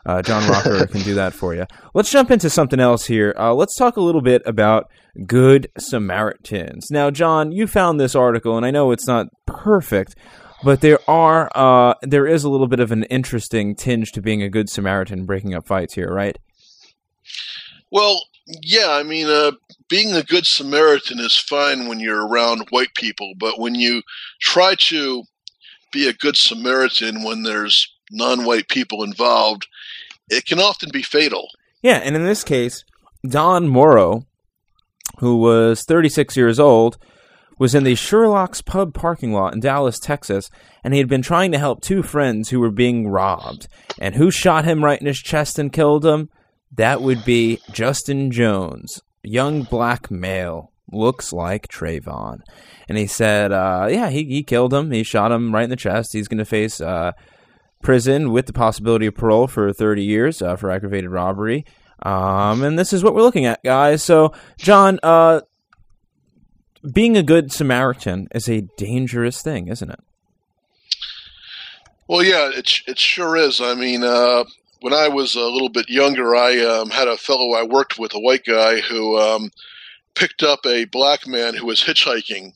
Uh, John [LAUGHS] Rocker can do that for you. Let's jump into something else here. Uh, let's talk a little bit about Good Samaritans. Now, John, you found this article, and I know it's not perfect, but there are uh, there is a little bit of an interesting tinge to being a good Samaritan breaking up fights here, right? Well, yeah, I mean, uh, being a good Samaritan is fine when you're around white people, but when you try to be a good Samaritan when there's non-white people involved, it can often be fatal. Yeah, and in this case, Don Morrow, who was 36 years old, was in the Sherlock's Pub parking lot in Dallas, Texas, and he had been trying to help two friends who were being robbed. And who shot him right in his chest and killed him? That would be Justin Jones, young black male, looks like Trayvon. And he said, uh, yeah, he, he killed him. He shot him right in the chest. He's going to face uh, prison with the possibility of parole for 30 years uh, for aggravated robbery. Um, and this is what we're looking at, guys. So, John, uh, being a good Samaritan is a dangerous thing, isn't it? Well, yeah, it it sure is. I mean, uh, when I was a little bit younger, I um, had a fellow I worked with, a white guy, who um, picked up a black man who was hitchhiking.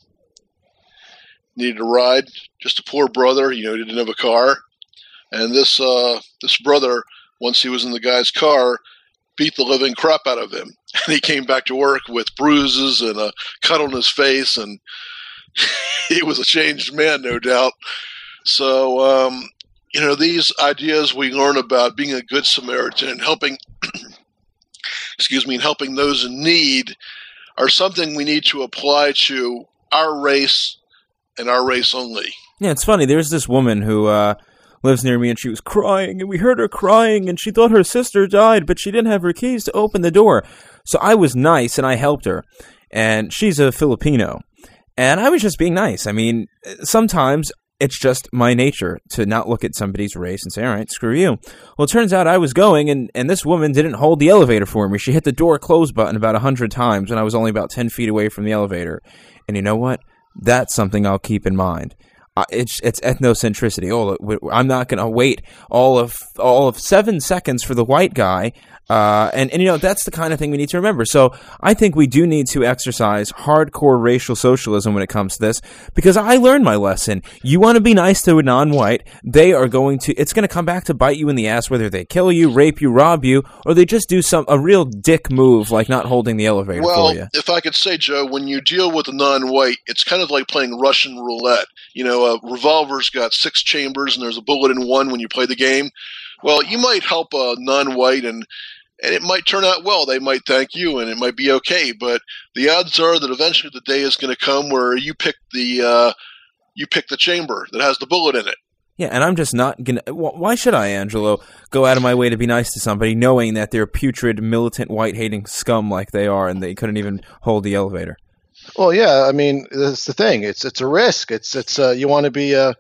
Needed a ride, just a poor brother, you know, he didn't have a car, and this uh, this brother, once he was in the guy's car, beat the living crap out of him, [LAUGHS] and he came back to work with bruises and a cut on his face, and [LAUGHS] he was a changed man, no doubt. So, um, you know, these ideas we learn about being a good Samaritan and helping, [CLEARS THROAT] excuse me, and helping those in need are something we need to apply to our race and our race only. Yeah, it's funny. There's this woman who uh, lives near me, and she was crying, and we heard her crying, and she thought her sister died, but she didn't have her keys to open the door. So I was nice, and I helped her. And she's a Filipino. And I was just being nice. I mean, sometimes it's just my nature to not look at somebody's race and say, all right, screw you. Well, it turns out I was going, and, and this woman didn't hold the elevator for me. She hit the door close button about a 100 times when I was only about 10 feet away from the elevator. And you know what? That's something I'll keep in mind. It's it's ethnocentricity. Oh, I'm not going to wait all of all of seven seconds for the white guy. Uh, and, and you know that's the kind of thing we need to remember. So I think we do need to exercise hardcore racial socialism when it comes to this, because I learned my lesson. You want to be nice to a non-white, they are going to. It's going to come back to bite you in the ass, whether they kill you, rape you, rob you, or they just do some a real dick move like not holding the elevator Well, for you. if I could say, Joe, when you deal with a non-white, it's kind of like playing Russian roulette. You know, a revolver's got six chambers, and there's a bullet in one when you play the game. Well, you might help a non-white, and and it might turn out well. They might thank you, and it might be okay. But the odds are that eventually the day is going to come where you pick the uh, you pick the chamber that has the bullet in it. Yeah, and I'm just not gonna. Why should I, Angelo, go out of my way to be nice to somebody, knowing that they're putrid, militant, white-hating scum like they are, and they couldn't even hold the elevator? Well, yeah, I mean, that's the thing. It's it's a risk. It's it's uh, you want to be uh,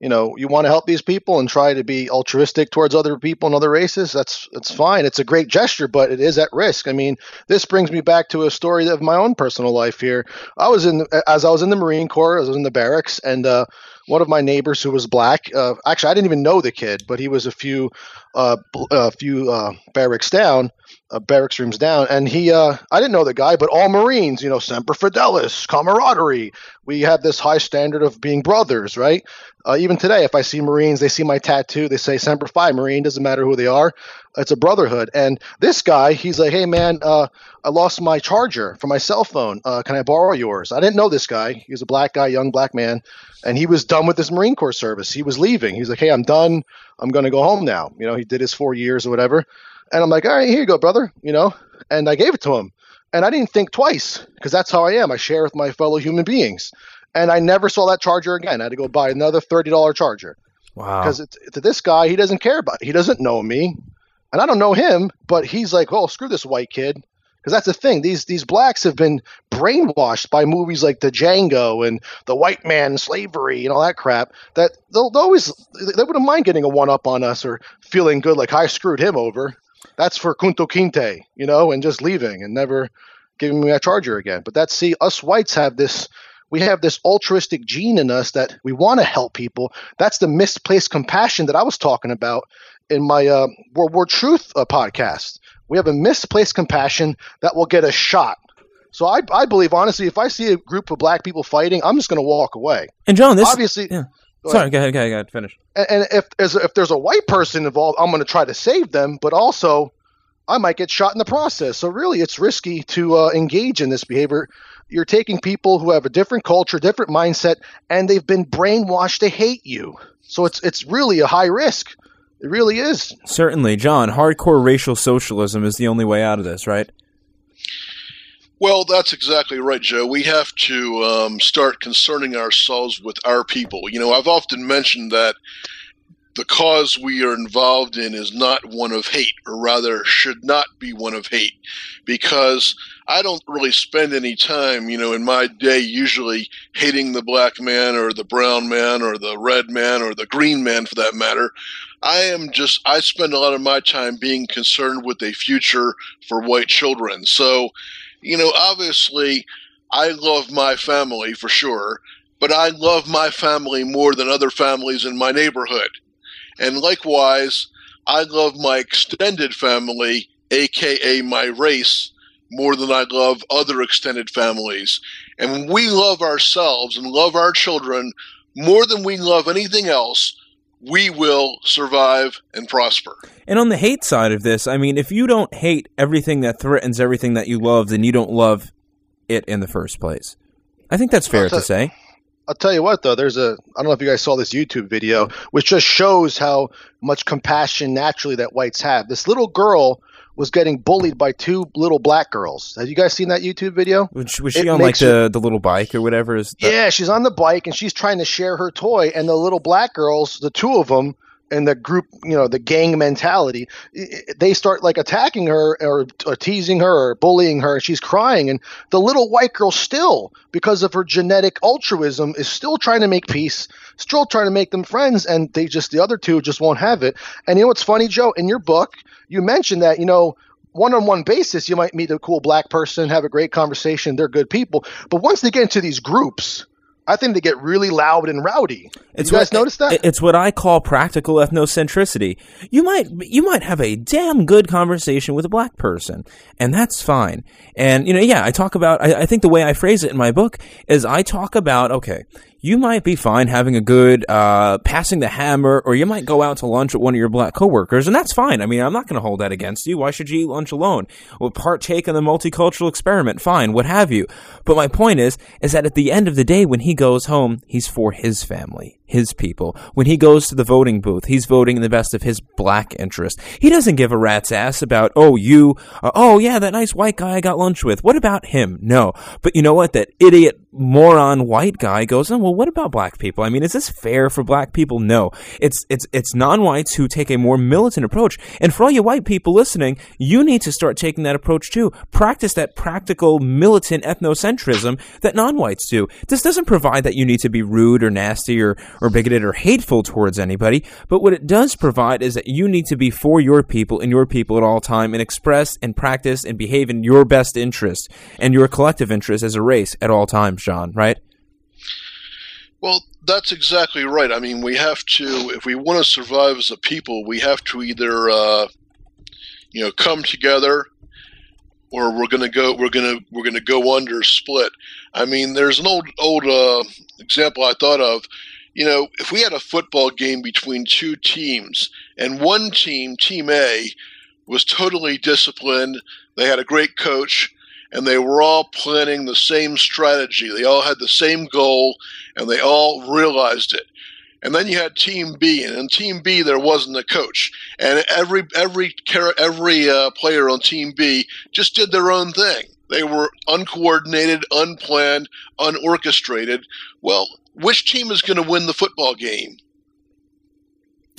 you know, you want to help these people and try to be altruistic towards other people and other races. That's that's fine. It's a great gesture, but it is at risk. I mean, this brings me back to a story of my own personal life here. I was in as I was in the Marine Corps. I was in the barracks, and uh, one of my neighbors who was black. Uh, actually, I didn't even know the kid, but he was a few uh, a few uh, barracks down uh, barracks rooms down, and he uh, I didn't know the guy, but all Marines, you know, semper fidelis, camaraderie. We have this high standard of being brothers, right? Uh, even today, if I see Marines, they see my tattoo, they say semper fi Marine. Doesn't matter who they are, it's a brotherhood. And this guy, he's like, hey man, uh, I lost my charger for my cell phone. Uh, can I borrow yours? I didn't know this guy. He was a black guy, young black man, and he was done with his Marine Corps service. He was leaving. He's like, hey, I'm done. I'm going to go home now. You know, he did his four years or whatever. And I'm like, all right, here you go, brother. You know, and I gave it to him. And I didn't think twice because that's how I am. I share with my fellow human beings. and I never saw that charger again. I had to go buy another thirty dollar charger Wow. because to this guy, he doesn't care about. It. He doesn't know me, and I don't know him. But he's like, "Oh, screw this white kid," because that's the thing. These these blacks have been brainwashed by movies like the Django and the White Man Slavery and all that crap. That they'll, they'll always they wouldn't mind getting a one up on us or feeling good like I screwed him over. That's for Kunta Kinte, you know, and just leaving and never giving me a charger again. But that's see, us whites have this we have this altruistic gene in us that we want to help people. That's the misplaced compassion that I was talking about in my uh, World War Truth uh, podcast. We have a misplaced compassion that will get us shot. So I, I believe honestly, if I see a group of black people fighting, I'm just going to walk away. and John, this Obviously, yeah. Go Sorry, go ahead, go ahead, go ahead, finish. and, and if there's if there's a white person involved, I'm going to try to save them, but also I might get shot in the process. So really, it's risky to uh, engage in this behavior. You're taking people who have a different culture, different mindset, and they've been brainwashed to hate you. So it's it's really a high risk. It really is. Certainly, John. Hardcore racial socialism is the only way out of this, right? Well, that's exactly right, Joe. We have to um, start concerning ourselves with our people. You know, I've often mentioned that the cause we are involved in is not one of hate, or rather, should not be one of hate, because I don't really spend any time, you know, in my day usually hating the black man or the brown man or the red man or the green man for that matter. I am just, I spend a lot of my time being concerned with a future for white children. So, you know, obviously, I love my family for sure, but I love my family more than other families in my neighborhood. And likewise, I love my extended family, aka my race, more than I love other extended families. And when we love ourselves and love our children more than we love anything else, we will survive and prosper. And on the hate side of this, I mean, if you don't hate everything that threatens everything that you love, then you don't love it in the first place. I think that's fair to to- say. I'll tell you what, though, there's a, I don't know if you guys saw this YouTube video, which just shows how much compassion naturally that whites have. This little girl was getting bullied by two little black girls. Have you guys seen that YouTube video? Was, was she It on like the, the little bike or whatever? Is the- Yeah, she's on the bike and she's trying to share her toy, and the little black girls, the two of them, and the group, you know, the gang mentality, they start like attacking her or, or teasing her or bullying her, and she's crying. And the little white girl still, because of her genetic altruism, is still trying to make peace, still trying to make them friends, and they just the other two just won't have it. And you know what's funny, Joe? In your book, you mentioned that you know one-on-one basis, you might meet a cool black person, have a great conversation. They're good people, but once they get into these groups, I think they get really loud and rowdy. It's you guys what, notice that? It's what I call practical ethnocentricity. You might you might have a damn good conversation with a black person, and that's fine. And you know, yeah, I talk about. I, I think the way I phrase it in my book is I talk about okay. You might be fine having a good uh, passing the hammer, or you might go out to lunch with one of your black coworkers, and that's fine. I mean, I'm not going to hold that against you. Why should you eat lunch alone? Or partake in the multicultural experiment? Fine, what have you. But my point is, is that at the end of the day, when he goes home, he's for his family, his people. When he goes to the voting booth, he's voting in the best of his black interest. He doesn't give a rat's ass about, oh, you, uh, oh, yeah, that nice white guy I got lunch with. What about him? No. But you know what? That idiot moron white guy goes, oh, well, what about black people? I mean, is this fair for black people? No. It's, it's, it's non-whites who take a more militant approach. And for all you white people listening, you need to start taking that approach too. Practice that practical militant ethnocentrism that non-whites do. This doesn't provide that you need to be rude or nasty or, or bigoted or hateful towards anybody, but what it does provide is that you need to be for your people and your people at all time and express and practice and behave in your best interest and your collective interest as a race at all times, John, right? Well, that's exactly right. I mean, we have to, if we want to survive as a people, we have to either, uh, you know, come together, or we're gonna go, we're gonna, we're gonna go under, split. I mean, there's an old, old uh, example I thought of. You know, if we had a football game between two teams, and one team, Team A, was totally disciplined, they had a great coach, and they were all planning the same strategy. They all had the same goal and they all realized it. And then you had Team B, and in Team B there wasn't a coach, and every every every uh, player on Team B just did their own thing. They were uncoordinated, unplanned, unorchestrated. Well, which team is going to win the football game?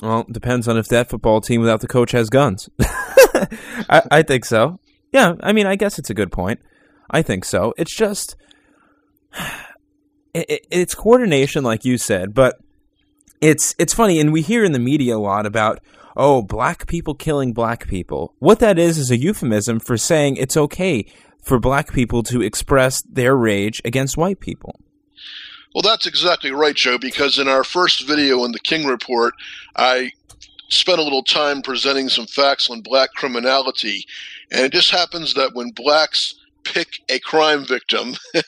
Well, depends on if that football team without the coach has guns. [LAUGHS] I, I think so. Yeah, I mean, I guess it's a good point. I think so. It's just [SIGHS] it, it, it's coordination, like you said, but it's it's funny, and we hear in the media a lot about oh, black people killing black people. What that is is a euphemism for saying it's okay for black people to express their rage against white people. Well, that's exactly right, Joe, because in our first video in the King Report, I spent a little time presenting some facts on black criminality. And it just happens that when blacks pick a crime victim, [LAUGHS]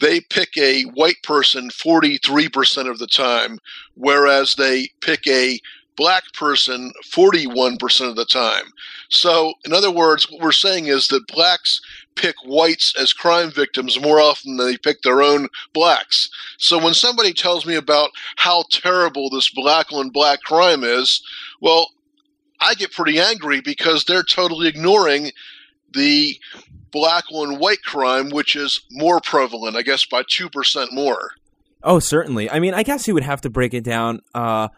they pick a white person 43% of the time, whereas they pick a black person 41% of the time. So, in other words, what we're saying is that blacks pick whites as crime victims more often than they pick their own blacks. So, when somebody tells me about how terrible this black on black crime is, well, I get pretty angry because they're totally ignoring the black on white crime, which is more prevalent, I guess, by 2% more. Oh, certainly. I mean, I guess you would have to break it down. Uh,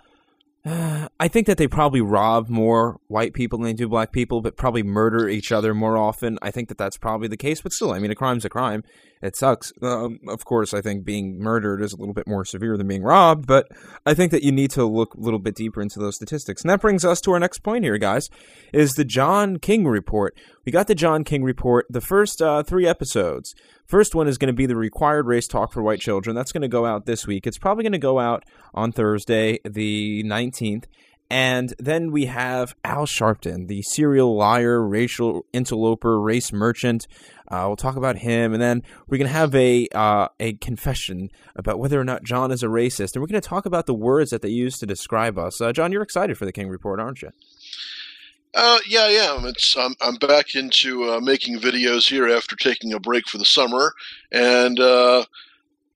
I think that they probably rob more white people than they do black people, but probably murder each other more often. I think that that's probably the case, but still, I mean, a crime's a crime. It sucks. Um, of course, I think being murdered is a little bit more severe than being robbed, but I think that you need to look a little bit deeper into those statistics. And that brings us to our next point here, guys, is the John King Report. We got the John King Report, the first uh, three episodes. First one is going to be the required race talk for white children. That's going to go out this week. It's probably going to go out on Thursday, the 19th. And then we have Al Sharpton, the serial liar, racial interloper, race merchant. Uh, we'll talk about him, and then we're going to have a uh, a confession about whether or not John is a racist, and we're going to talk about the words that they use to describe us. Uh, John, you're excited for the King Report, aren't you? Uh, yeah, I am. It's I'm I'm back into uh, making videos here after taking a break for the summer, and uh,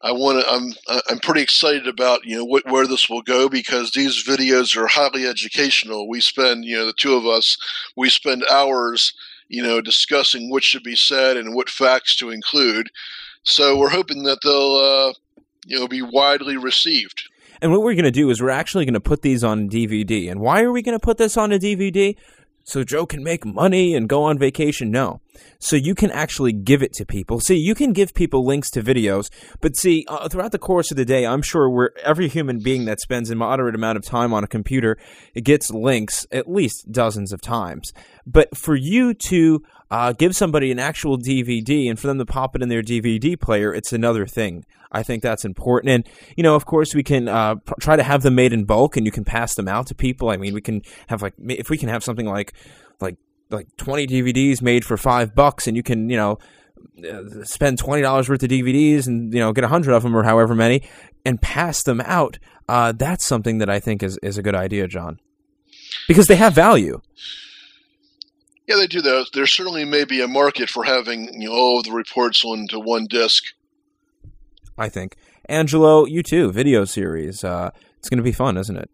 I want to. I'm I'm pretty excited about you know wh- where this will go because these videos are highly educational. We spend you know the two of us we spend hours you know discussing what should be said and what facts to include. So we're hoping that they'll uh, you know be widely received. And what we're going to do is we're actually going to put these on DVD. And why are we going to put this on a DVD? So Joe can make money and go on vacation. No. So you can actually give it to people. See, you can give people links to videos, but see, uh, throughout the course of the day, I'm sure where every human being that spends a moderate amount of time on a computer it gets links at least dozens of times. But for you to uh, give somebody an actual DVD and for them to pop it in their DVD player, it's another thing. I think that's important. And, you know, of course, we can uh, try to have them made in bulk and you can pass them out to people. I mean, we can have like, if we can have something like, like, like 20 DVDs made for five bucks and you can, you know, uh, spend $20 worth of DVDs and, you know, get a 100 of them or however many and pass them out. Uh, that's something that I think is, is a good idea, John. Because they have value. Yeah, they do. There, there certainly may be a market for having you know, all of the reports onto one disc. I think. Angelo, you too, video series. Uh, it's going to be fun, isn't it?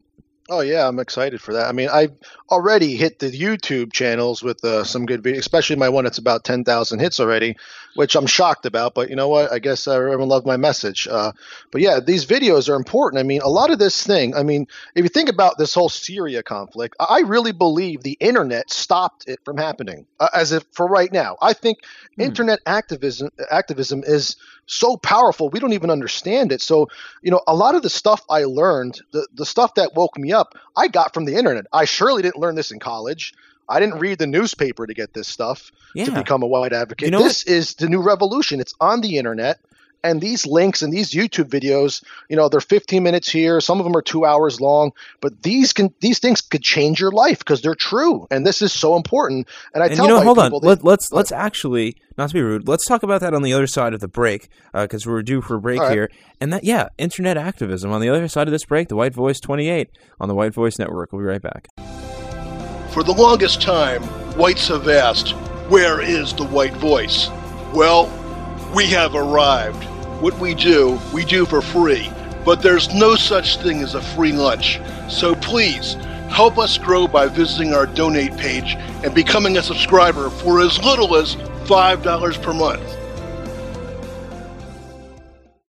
Oh yeah, I'm excited for that. I mean, I've already hit the YouTube channels with uh, some good videos, especially my one that's about 10,000 hits already, which I'm shocked about. But you know what? I guess everyone loved my message. Uh, but yeah, these videos are important. I mean, a lot of this thing. I mean, if you think about this whole Syria conflict, I really believe the internet stopped it from happening. Uh, as if for right now, I think hmm. internet activism activism is so powerful we don't even understand it. So you know a lot of the stuff i learned the, the stuff that woke me up i got from the internet. I surely didn't learn this in college. I didn't read the newspaper to get this stuff yeah. to become a white advocate. you know this is the new revolution. It's on the internet and these links and these YouTube videos, you know, they're 15 minutes here. Some of them are two hours long, but these can these things could change your life because they're true, and this is so important. And I and tell you know, hold on, they, Let, us let's, let's actually not to be rude, let's talk about that on the other side of the break because uh, we're due for a break right. here. And that, yeah, internet activism on the other side of this break. The White Voice 28 on the White Voice Network. We'll be right back. For the longest time, whites have asked, "Where is the White Voice?" Well, we have arrived what we do, we do for free. But there's no such thing as a free lunch. So please, help us grow by visiting our donate page and becoming a subscriber for as little as $5 per month.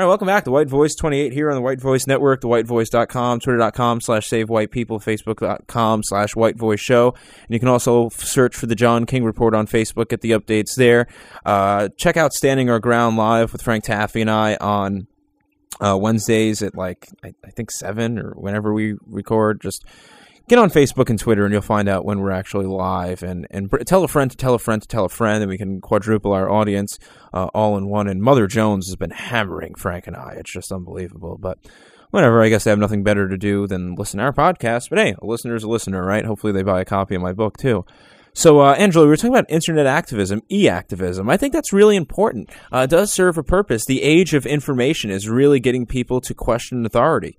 All right, welcome back to White Voice 28 here on the White Voice Network, thewhitevoice.com, twitter.com slash save white people, facebook.com slash white voice show. And you can also search for the John King Report on Facebook, get the updates there. Uh, check out Standing Our Ground Live with Frank Taffy and I on uh, Wednesdays at like, I, I think 7 or whenever we record. Just get on Facebook and Twitter and you'll find out when we're actually live. And, and tell a friend to tell a friend to tell a friend, and we can quadruple our audience uh, all in one. And Mother Jones has been hammering Frank and I. It's just unbelievable. But whatever, I guess they have nothing better to do than listen to our podcast. But hey, a listener's a listener, right? Hopefully they buy a copy of my book too. So, uh, Angela, we were talking about internet activism, e-activism. I think that's really important. Uh, it does serve a purpose. The age of information is really getting people to question authority.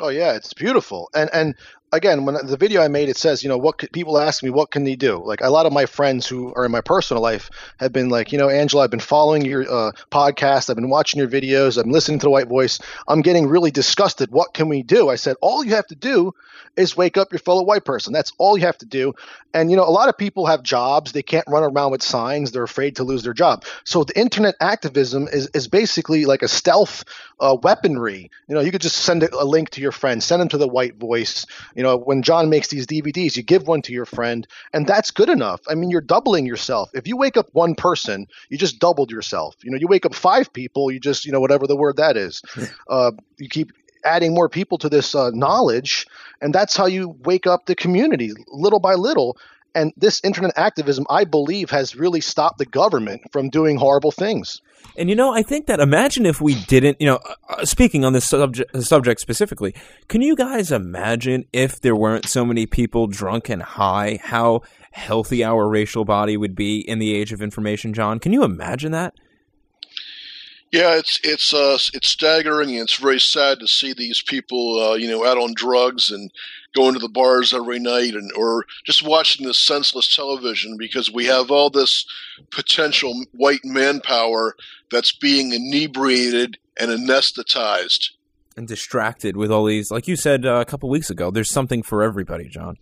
Oh yeah, it's beautiful. And and again, when the video I made, it says, you know, what could, people ask me, what can they do? Like a lot of my friends who are in my personal life have been like, you know, Angela, I've been following your uh, podcast, I've been watching your videos, I'm listening to the White Voice. I'm getting really disgusted. What can we do? I said, all you have to do is wake up your fellow white person. That's all you have to do. And you know, a lot of people have jobs; they can't run around with signs. They're afraid to lose their job. So the internet activism is is basically like a stealth uh, weaponry. You know, you could just send a, link to your friend, send them to the White Voice. You know, when John makes these DVDs, you give one to your friend, and that's good enough. I mean, you're doubling yourself. If you wake up one person, you just doubled yourself. You know, you wake up five people, you just you know whatever the word that is. uh, you keep adding more people to this uh, knowledge, and that's how you wake up the community little by little. And this internet activism, I believe, has really stopped the government from doing horrible things. And you know, I think that imagine if we didn't, you know, uh, speaking on this subject, subject specifically, can you guys imagine if there weren't so many people drunk and high, how healthy our racial body would be in the age of information, John? Can you imagine that? Yeah, it's it's uh it's staggering and it's very sad to see these people uh, you know out on drugs and going to the bars every night and or just watching this senseless television because we have all this potential white manpower that's being inebriated and anesthetized. And distracted with all these, like you said uh, a couple weeks ago, there's something for everybody, John.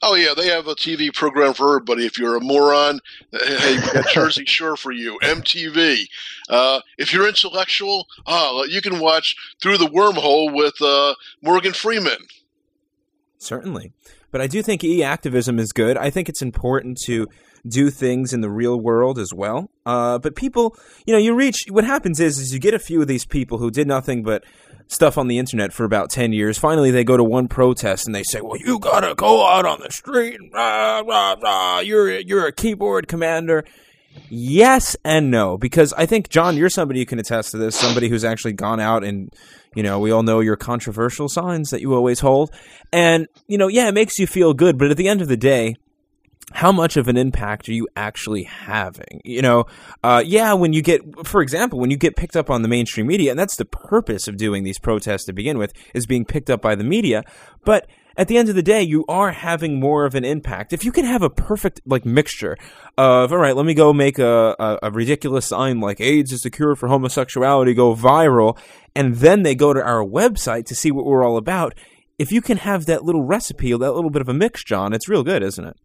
Oh yeah, they have a TV program for everybody. If you're a moron, hey, we got [LAUGHS] Jersey Shore for you. MTV. Uh, if you're intellectual, oh, you can watch Through the Wormhole with uh, Morgan Freeman. Certainly. But I do think e-activism is good. I think it's important to do things in the real world as well. Uh, but people, you know, you reach, what happens is, is you get a few of these people who did nothing but stuff on the internet for about 10 years. Finally, they go to one protest and they say, well, you gotta go out on the street and rah, rah, rah, you're, you're a keyboard commander. Yes and no, because I think, John, you're somebody who can attest to this, somebody who's actually gone out and, you know, we all know your controversial signs that you always hold. And, you know, yeah, it makes you feel good, but at the end of the day, how much of an impact are you actually having? You know, uh, yeah, when you get, for example, when you get picked up on the mainstream media, and that's the purpose of doing these protests to begin with, is being picked up by the media. But at the end of the day, you are having more of an impact. If you can have a perfect like mixture of, all right, let me go make a, a, a ridiculous sign like AIDS is the cure for homosexuality, go viral, and then they go to our website to see what we're all about. If you can have that little recipe, that little bit of a mix, John, it's real good, isn't it?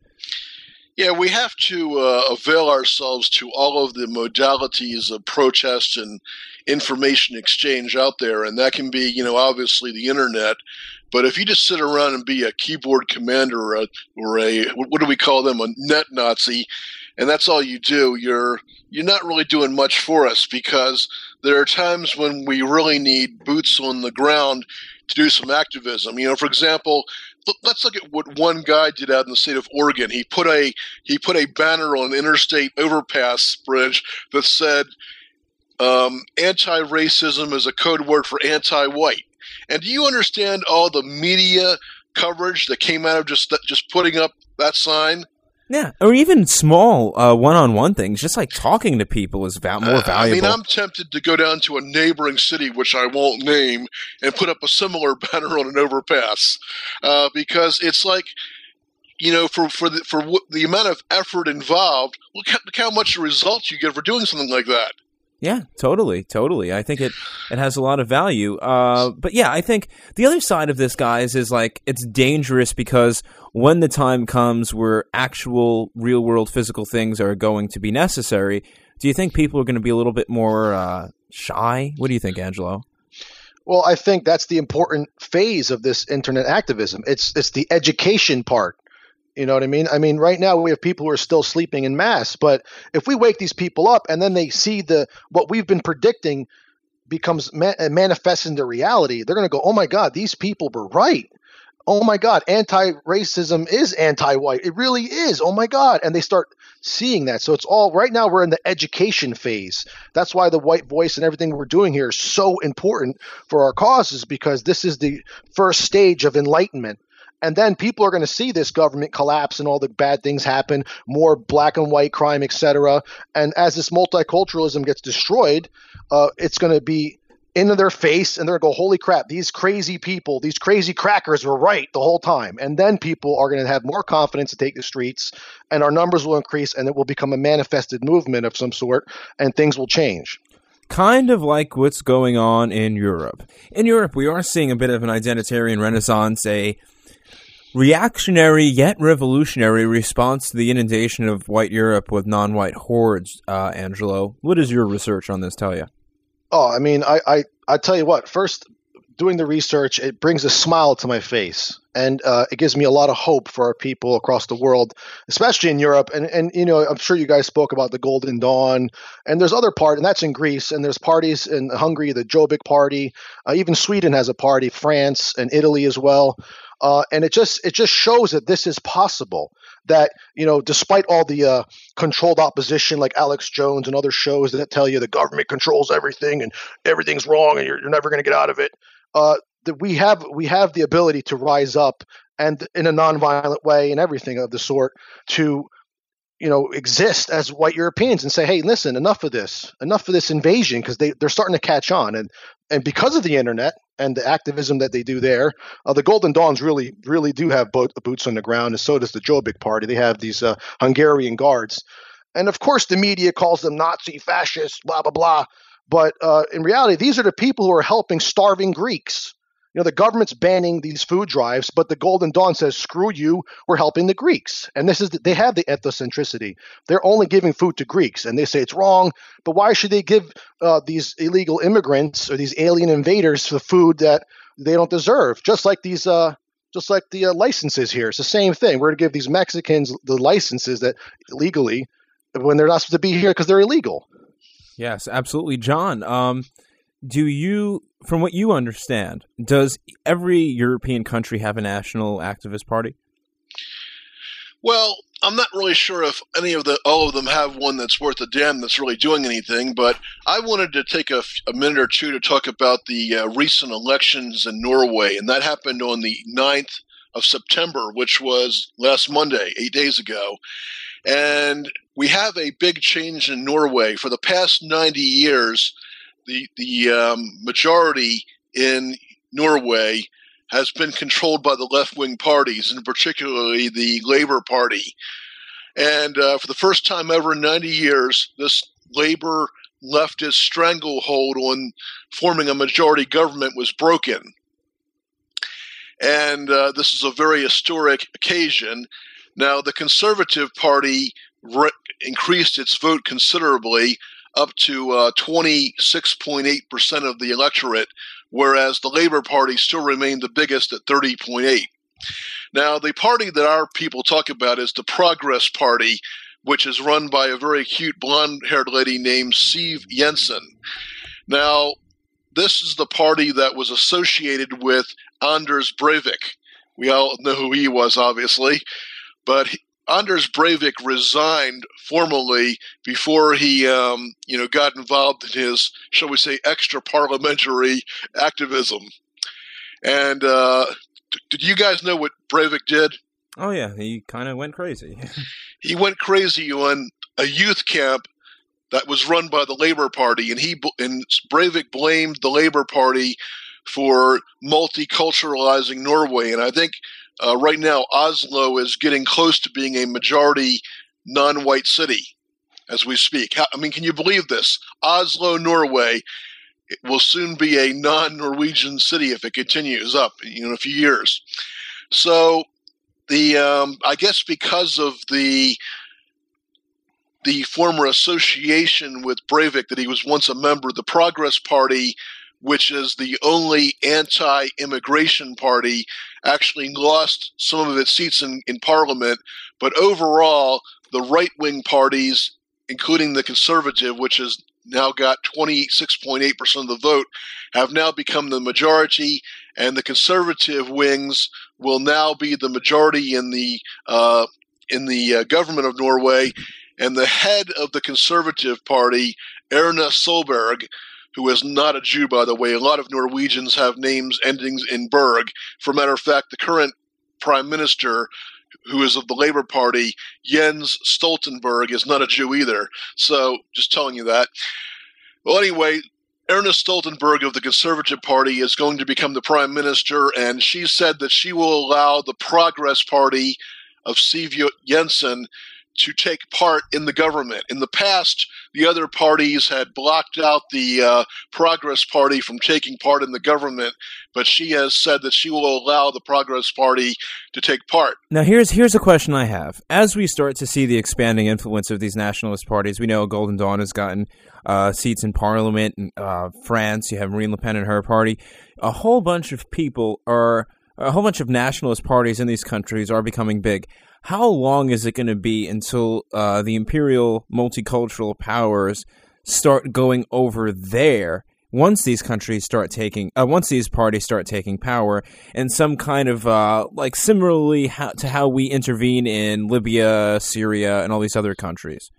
Yeah, we have to uh, avail ourselves to all of the modalities of protest and information exchange out there, and that can be, you know, obviously the internet. But if you just sit around and be a keyboard commander or a, or a what do we call them, a net Nazi, and that's all you do, you're you're not really doing much for us because there are times when we really need boots on the ground to do some activism. You know, for example, let's look at what one guy did out in the state of Oregon. He put a he put a banner on an interstate overpass bridge that said um, "anti-racism" is a code word for anti-white. And do you understand all the media coverage that came out of just just putting up that sign? Yeah, or even small uh, one-on-one things, just like talking to people is val- more valuable. Uh, I mean, I'm tempted to go down to a neighboring city, which I won't name, and put up a similar [LAUGHS] banner on an overpass, uh, because it's like, you know, for for the for w- the amount of effort involved, look how, look how much results you get for doing something like that. Yeah, totally, totally. I think it it has a lot of value. Uh, but yeah, I think the other side of this, guys, is like it's dangerous because when the time comes where actual real world physical things are going to be necessary, do you think people are going to be a little bit more uh, shy? What do you think, Angelo? Well, I think that's the important phase of this internet activism. It's it's the education part you know what I mean? I mean, right now we have people who are still sleeping in mass, but if we wake these people up and then they see the what we've been predicting becomes ma- uh, manifests into reality, they're going to go, "Oh my God, these people were right." Oh my God, anti-racism is anti-white. It really is. Oh my God, and they start seeing that. So it's all right now. We're in the education phase. That's why the white voice and everything we're doing here is so important for our causes because this is the first stage of enlightenment and then people are going to see this government collapse and all the bad things happen, more black and white crime, etc. And as this multiculturalism gets destroyed, uh, it's going to be into their face and they're going to go, holy crap, these crazy people, these crazy crackers were right the whole time. And then people are going to have more confidence to take the streets and our numbers will increase and it will become a manifested movement of some sort and things will change kind of like what's going on in Europe. In Europe, we are seeing a bit of an identitarian renaissance, a reactionary yet revolutionary response to the inundation of white Europe with non-white hordes. Uh, Angelo, what does your research on this tell you? Oh, I mean, I, I, I tell you what. First, doing the research, it brings a smile to my face, and uh, it gives me a lot of hope for our people across the world, especially in Europe. And and you know, I'm sure you guys spoke about the Golden Dawn, and there's other part, and that's in Greece, and there's parties in Hungary, the Jobbik Party, uh, even Sweden has a party, France and Italy as well. Uh, and it just it just shows that this is possible. That you know, despite all the uh, controlled opposition, like Alex Jones and other shows that tell you the government controls everything and everything's wrong and you're, you're never going to get out of it, uh, that we have we have the ability to rise up and in a nonviolent way and everything of the sort to you know exist as white Europeans and say, hey, listen, enough of this, enough of this invasion because they they're starting to catch on and and because of the internet and the activism that they do there, uh, the Golden Dawns really really do have bo- boots on the ground, and so does the Jobbik Party. They have these uh, Hungarian guards, and of course the media calls them Nazi, fascist, blah blah blah. But uh, in reality, these are the people who are helping starving Greeks you know, the government's banning these food drives, but the Golden Dawn says, screw you, we're helping the Greeks. And this is, the, they have the ethnocentricity. They're only giving food to Greeks, and they say it's wrong, but why should they give uh, these illegal immigrants or these alien invaders the food that they don't deserve? Just like these, uh, just like the uh, licenses here. It's the same thing. We're going to give these Mexicans the licenses that legally when they're not supposed to be here because they're illegal. Yes, absolutely, John. Um, do you, from what you understand, does every European country have a national activist party? Well, I'm not really sure if any of the all of them have one that's worth a damn that's really doing anything. But I wanted to take a, a minute or two to talk about the uh, recent elections in Norway, and that happened on the 9th of September, which was last Monday, eight days ago. And we have a big change in Norway. For the past 90 years, the the um, majority in Norway has been controlled by the left wing parties, and particularly the Labour Party. And uh, for the first time ever in 90 years, this Labour leftist stranglehold on forming a majority government was broken. And uh, this is a very historic occasion. Now, the Conservative Party re- increased its vote considerably, up to uh, 26.8% of the electorate, whereas the Labor Party still remained the biggest at 30.8. Now, the party that our people talk about is the Progress Party, which is run by a very cute blonde haired lady named Siv Jensen. Now, this is the party that was associated with Anders Breivik. We all know who he was, obviously, but Anders Breivik resigned formally before he, um, you know, got involved in his, shall we say, extra parliamentary activism. And uh, did you guys know what Breivik did? Oh yeah, he kind of went crazy. [LAUGHS] he went crazy on a youth camp that was run by the Labor Party, and he and Breivik blamed the Labor Party for multiculturalizing Norway. And I think uh, right now Oslo is getting close to being a majority non-white city as we speak. How, I mean, can you believe this? Oslo, Norway, will soon be a non-Norwegian city if it continues up in a few years. So the um, I guess because of the the former association with Breivik that he was once a member, of the Progress Party, which is the only anti-immigration party, actually lost some of its seats in, in parliament. But overall, the right-wing parties, including the Conservative, which has now got 26.8% of the vote, have now become the majority, and the Conservative wings will now be the majority in the uh, in the uh, government of Norway and the head of the Conservative Party, Erna Solberg, who is not a Jew, by the way. A lot of Norwegians have names endings in Berg. For a matter of fact, the current prime minister, who is of the Labor Party, Jens Stoltenberg, is not a Jew either. So, just telling you that. Well, anyway, Ernest Stoltenberg of the Conservative Party is going to become the prime minister, and she said that she will allow the Progress Party of Siv Jensen to take part in the government. In the past, the other parties had blocked out the uh, Progress Party from taking part in the government, but she has said that she will allow the Progress Party to take part. Now, here's here's a question I have. As we start to see the expanding influence of these nationalist parties, we know Golden Dawn has gotten uh, seats in Parliament in uh, France. You have Marine Le Pen and her party. A whole bunch of people are a whole bunch of nationalist parties in these countries are becoming big how long is it going to be until uh, the imperial multicultural powers start going over there once these countries start taking uh, once these parties start taking power and some kind of uh, like similarly how, to how we intervene in Libya, Syria, and all these other countries.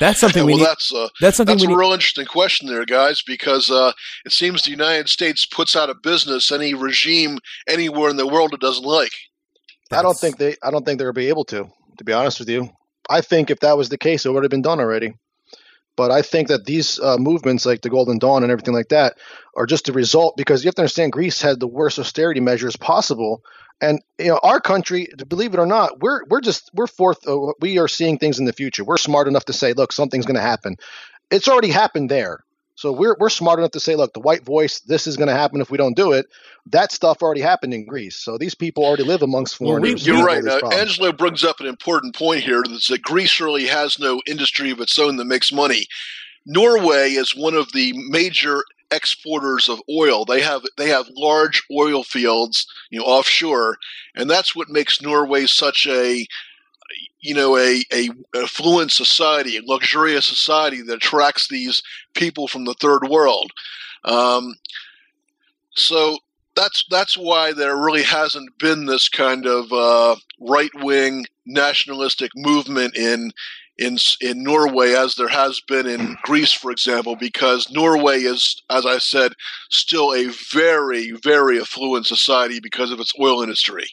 That's something [LAUGHS] well, we need. That's, uh, that's something that's we a need. real interesting question there, guys, because uh, it seems the United States puts out of business any regime anywhere in the world it doesn't like. I don't think they. I don't think they'll be able to. To be honest with you, I think if that was the case, it would have been done already. But I think that these uh, movements, like the Golden Dawn and everything like that, are just a result because you have to understand Greece had the worst austerity measures possible, and you know our country, believe it or not, we're we're just we're fourth. Uh, we are seeing things in the future. We're smart enough to say, look, something's going to happen. It's already happened there. So we're we're smart enough to say, look, the white voice, this is going to happen if we don't do it. That stuff already happened in Greece. So these people already live amongst foreigners. You're right. Now, Angelo brings up an important point here that Greece really has no industry of its own that makes money. Norway is one of the major exporters of oil. They have they have large oil fields, you know, offshore, and that's what makes Norway such a you know a, a affluent society, a luxurious society that attracts these people from the third world. Um, so that's that's why there really hasn't been this kind of uh, right wing nationalistic movement in in in Norway as there has been in Greece, for example, because Norway is, as I said, still a very very affluent society because of its oil industry.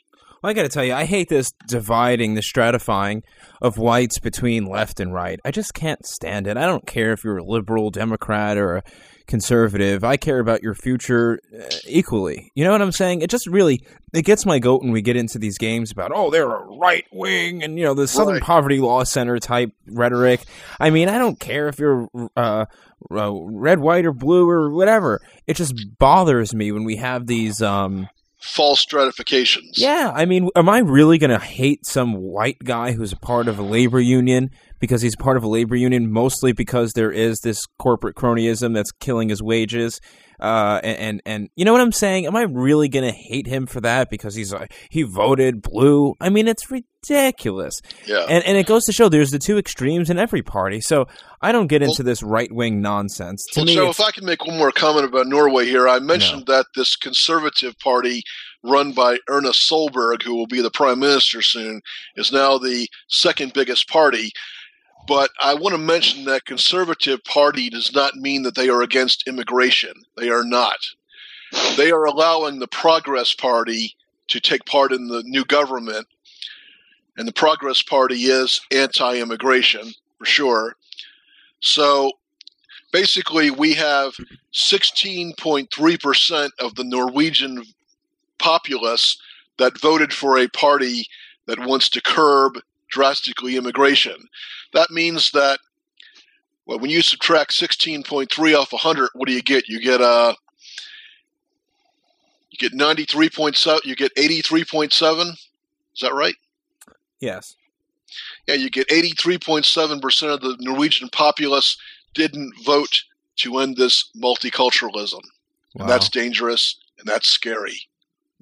Well, I got to tell you, I hate this dividing, the stratifying of whites between left and right. I just can't stand it. I don't care if you're a liberal, Democrat, or a conservative. I care about your future uh, equally. You know what I'm saying? It just really it gets my goat when we get into these games about oh they're a right wing and you know the Southern Right. Poverty Law Center type rhetoric. I mean, I don't care if you're uh, uh, red, white, or blue or whatever. It just bothers me when we have these um false stratifications. Yeah, I mean, am I really going to hate some white guy who's a part of a labor union because he's part of a labor union, mostly because there is this corporate cronyism that's killing his wages? Uh, and, and, and you know what I'm saying? Am I really going to hate him for that because he's uh, he voted blue? I mean, it's ridiculous. Yeah. And and it goes to show there's the two extremes in every party. So I don't get into this right wing nonsense. To well, me, Joe, if I can make one more comment about Norway here, I mentioned that this conservative party run by Erna Solberg, who will be the prime minister soon, is now the second biggest party. But I want to mention that conservative party does not mean that they are against immigration. They are not. They are allowing the Progress Party to take part in the new government, and the Progress Party is anti-immigration for sure. So basically we have 16.3% of the Norwegian populace that voted for a party that wants to curb drastically immigration. That means that well, when you subtract 16.3 off 100, what do you get? You get uh you get 93.7, you get 83.7. Is that right? yes. Yeah, you get 83.7% of the Norwegian populace didn't vote to end this multiculturalism. And that's dangerous and that's scary.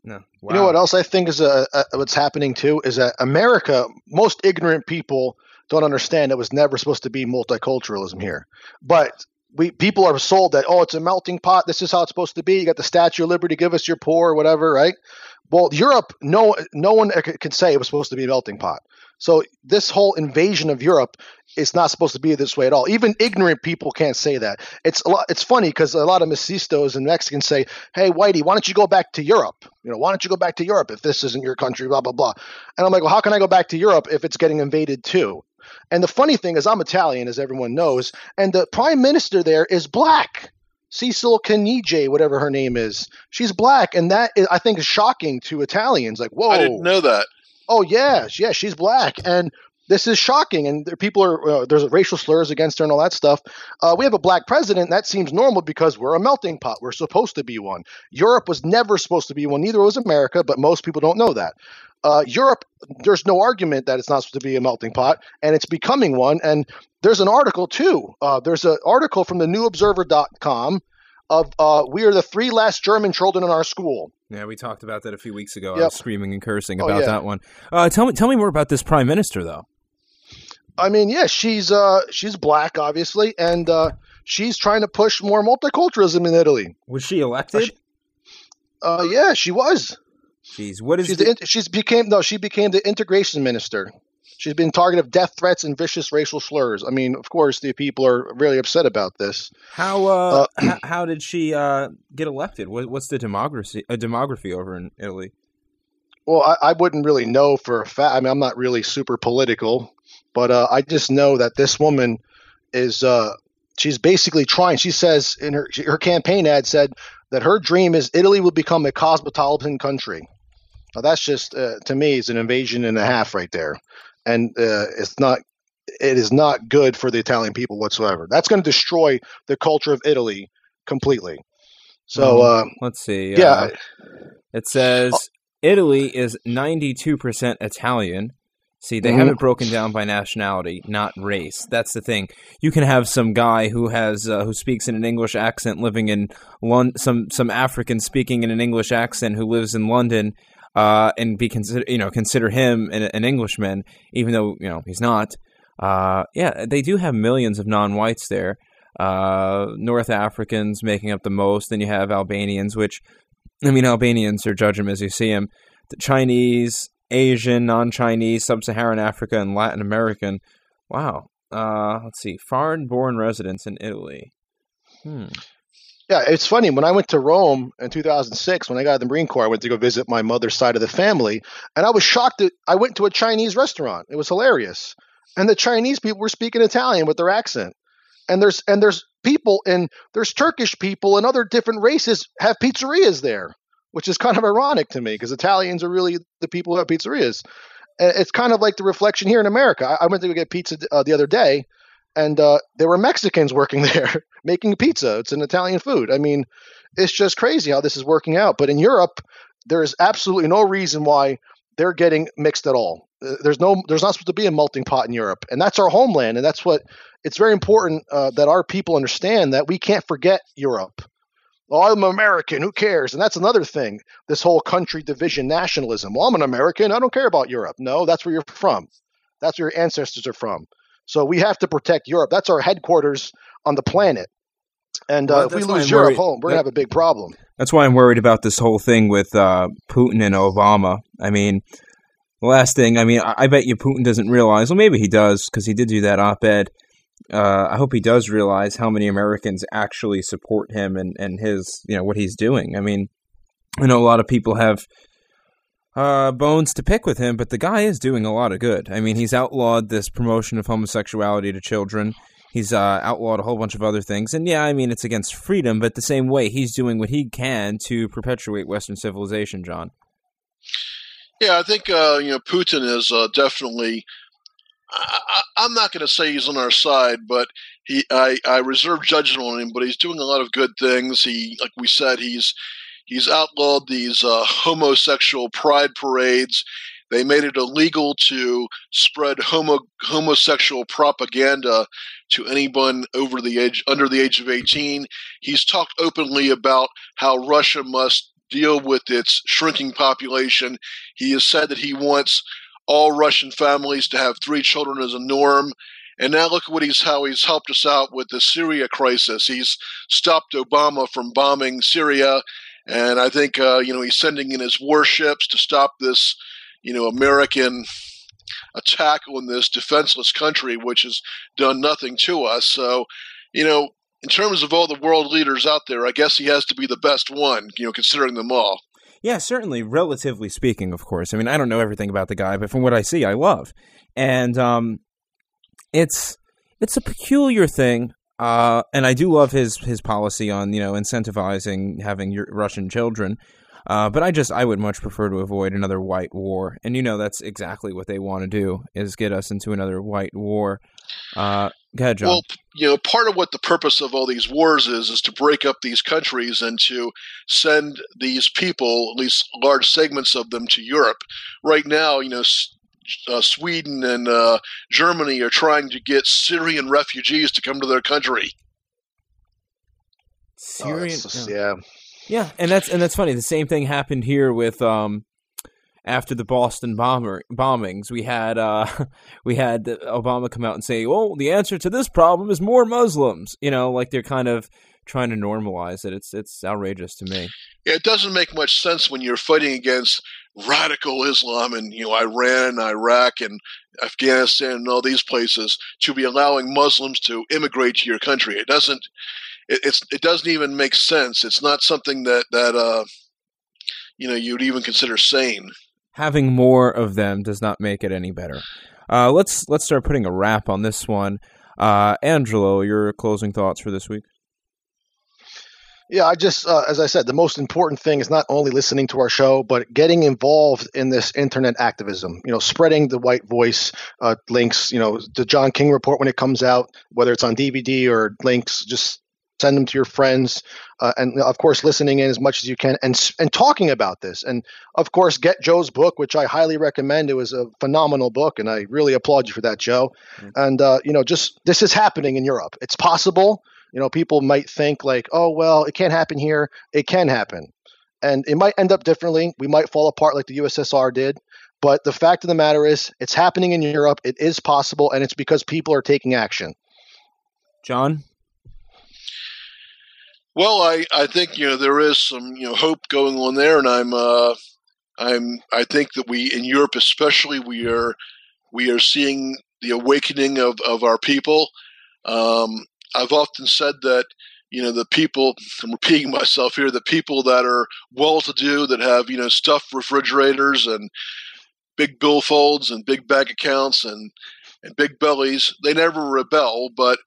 no. You know what else I think is uh uh what's happening too is that America, most ignorant people don't understand it was never supposed to be multiculturalism here. But we people are sold that oh it's a melting pot. This is how it's supposed to be. You got the Statue of Liberty, give us your poor or whatever, right? Well, Europe, no no one can say it was supposed to be a melting pot. So this whole invasion of Europe is not supposed to be this way at all. Even ignorant people can't say that. It's a lot. It's funny because a lot of mestizos and Mexicans say, "Hey, Whitey, why don't you go back to Europe? You know, why don't you go back to Europe if this isn't your country?" Blah blah blah. And I'm like, "Well, how can I go back to Europe if it's getting invaded too?" And the funny thing is, I'm Italian, as everyone knows, and the prime minister there is black. Cecil Canige, whatever her name is, she's black, and that is, I think is shocking to Italians. Like, whoa, I didn't know that. oh yeah, yeah, she's black, and this is shocking. And there, people are uh, there's racial slurs against her and all that stuff. Uh, we have a black president. That seems normal because we're a melting pot. We're supposed to be one. Europe was never supposed to be one. Neither was America, but most people don't know that. Uh, Europe, there's no argument that it's not supposed to be a melting pot, and it's becoming one. And there's an article too. Uh, there's an article from the NewObserver.com of uh, we are the three last German children in our school. Yeah, we talked about that a few weeks ago. I was screaming and cursing Oh, about yeah. that one. Uh, tell me, tell me more about this prime minister, though. I mean, yeah, she's uh she's black, obviously, and uh, she's trying to push more multiculturalism in Italy. Was she elected? Uh, yeah, she was. Jeez, what is She's the- the, she's became no, she became the integration minister. She's been target of death threats and vicious racial slurs. I mean, of course, the people are really upset about this. how uh, [CLEARS THROAT] how, how did she uh, get elected? What, what's the demography uh, demography over in Italy? Well, I, I wouldn't really know for a fact. I mean, I'm not really super political, but uh, I just know that this woman is. Uh, she's basically trying. She says in her her campaign ad said that her dream is Italy will become a cosmopolitan country. Now that's just uh, to me is an invasion and a half right there, and uh, it's not. It is not good for the Italian people whatsoever. That's going to destroy the culture of Italy completely. So uh, Let's see. yeah, uh, it says Italy is 92% Italian. See, they Mhm. have it broken down by nationality, not race. That's the thing. You can have some guy who has uh, who speaks in an English accent living in Lon- some some African speaking in an English accent who lives in London, uh, and be consider you know consider him an, an Englishman, even though you know he's not. Uh, yeah, they do have millions of non-whites there. Uh, North Africans making up the most. Then you have Albanians, which I mean, Albanians are judge them as you see them. The Chinese, Asian, non-Chinese, Sub-Saharan Africa, and Latin American. Wow. Uh, let's see. Foreign-born residents in Italy. Hmm. Yeah, it's funny. When I went to Rome in 2006, when I got out of the Marine Corps, I went to go visit my mother's side of the family, and I was shocked that I went to a Chinese restaurant. It was hilarious, and the Chinese people were speaking Italian with their accent. And there's and there's people and there's Turkish people and other different races have pizzerias there, which is kind of ironic to me because Italians are really the people who have pizzerias. It's kind of like the reflection here in America. I went to get pizza uh, the other day, and uh, there were Mexicans working [LAUGHS] there making pizza. It's an Italian food. I mean, it's just crazy how this is working out. But in Europe, there is absolutely no reason why they're getting mixed at all. Uh, There's no, there's not supposed to be a melting pot in Europe, and that's our homeland, and that's what it's very important uh, that our people understand that we can't forget Europe. Oh, I'm American. Who cares? And that's another thing. This whole country division nationalism. Well, I'm an American. I don't care about Europe. No, that's where you're from. That's where your ancestors are from. So we have to protect Europe. That's our headquarters on the planet. And uh, Well, if we lose Europe worried- home, we're gonna have a big problem. That's why I'm worried about this whole thing with uh, Putin and Obama. I mean, the last thing, I mean, I, I bet you Putin doesn't realize. Well, maybe he does because he did do that op-ed. Uh, I hope he does realize how many Americans actually support him and, and his, you know, what he's doing. I mean, I know a lot of people have uh, bones to pick with him, but the guy is doing a lot of good. I mean, he's outlawed this promotion of homosexuality to children. He's uh, outlawed a whole bunch of other things. And yeah, I mean, it's against freedom, but the same way, he's doing what he can to perpetuate Western civilization, John. Yeah, I think uh, you know Putin is uh, definitely. I, I'm not going to say he's on our side, but he I, I reserve judgment on him. But he's doing a lot of good things. He, like we said, he's he's outlawed these uh, homosexual pride parades. They made it illegal to spread homo homosexual propaganda to anyone over the age under the age of 18. He's talked openly about how Russia must deal with its shrinking population. He has said that he wants all Russian families to have three children as a norm. And now look at what he's how he's helped us out with the Syria crisis. He's stopped Obama from bombing Syria, and I think uh, you know he's sending in his warships to stop this, you know, American attack on this defenseless country, which has done nothing to us. So, you know, in terms of all the world leaders out there, I guess he has to be the best one, you know, considering them all. Yeah, certainly, relatively speaking, of course. I mean, I don't know everything about the guy, but from what I see, I love. And um, it's it's a peculiar thing, uh, and I do love his his policy on you know incentivizing having your Russian children. Uh, but I just I would much prefer to avoid another white war, and you know that's exactly what they want to do is get us into another white war. Uh, go ahead, John. Well, you know, part of what the purpose of all these wars is is to break up these countries and to send these people, at least large segments of them, to Europe. Right now, you know, uh, Sweden and uh, Germany are trying to get Syrian refugees to come to their country. Oh, Syrian, it's just- yeah. yeah. Yeah, and that's and that's funny. The same thing happened here with um after the Boston bomber bombings. We had uh [LAUGHS] we had Obama come out and say, "Well, the answer to this problem is more Muslims." You know, like they're kind of trying to normalize it. It's it's outrageous to me. Yeah, it doesn't make much sense when you're fighting against radical Islam in you know Iran, and Iraq, and Afghanistan, and all these places to be allowing Muslims to immigrate to your country. It doesn't. It, it's it doesn't even make sense. It's not something that that uh, you know you'd even consider sane. Having more of them does not make it any better. Uh, let's let's start putting a wrap on this one. Uh, Angelo, your closing thoughts for this week? Yeah, I just, uh, as I said, the most important thing is not only listening to our show, but getting involved in this internet activism. You know, spreading the white voice uh, links. You know, the John King report when it comes out, whether it's on DVD or links, just send them to your friends, uh, and of course, listening in as much as you can, and and talking about this, and of course, get Joe's book, which I highly recommend. It was a phenomenal book, and I really applaud you for that, Joe. And uh, you know, just this is happening in Europe. It's possible. You know, people might think like, oh well, it can't happen here. It can happen, and it might end up differently. We might fall apart like the USSR did. But the fact of the matter is, it's happening in Europe. It is possible, and it's because people are taking action. John? Well, I, I think you know there is some you know hope going on there, and I'm uh, I'm I think that we in Europe especially we are we are seeing the awakening of, of our people. Um, I've often said that you know the people I'm repeating [LAUGHS] myself here the people that are well to do that have you know stuffed refrigerators and big billfolds and big bank accounts and and big bellies they never rebel but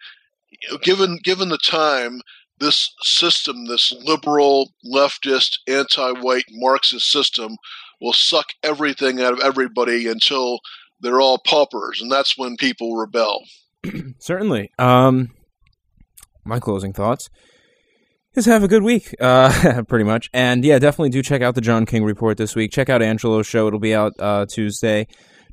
you know, given given the time this system, this liberal, leftist, anti white Marxist system, will suck everything out of everybody until they're all paupers. And that's when people rebel. [CLEARS THROAT] Certainly. Um, my closing thoughts. is have a good week, [LAUGHS] uh, pretty much. And yeah, definitely do check out the John King report this week. Check out Angelo's show; it'll be out uh, Tuesday.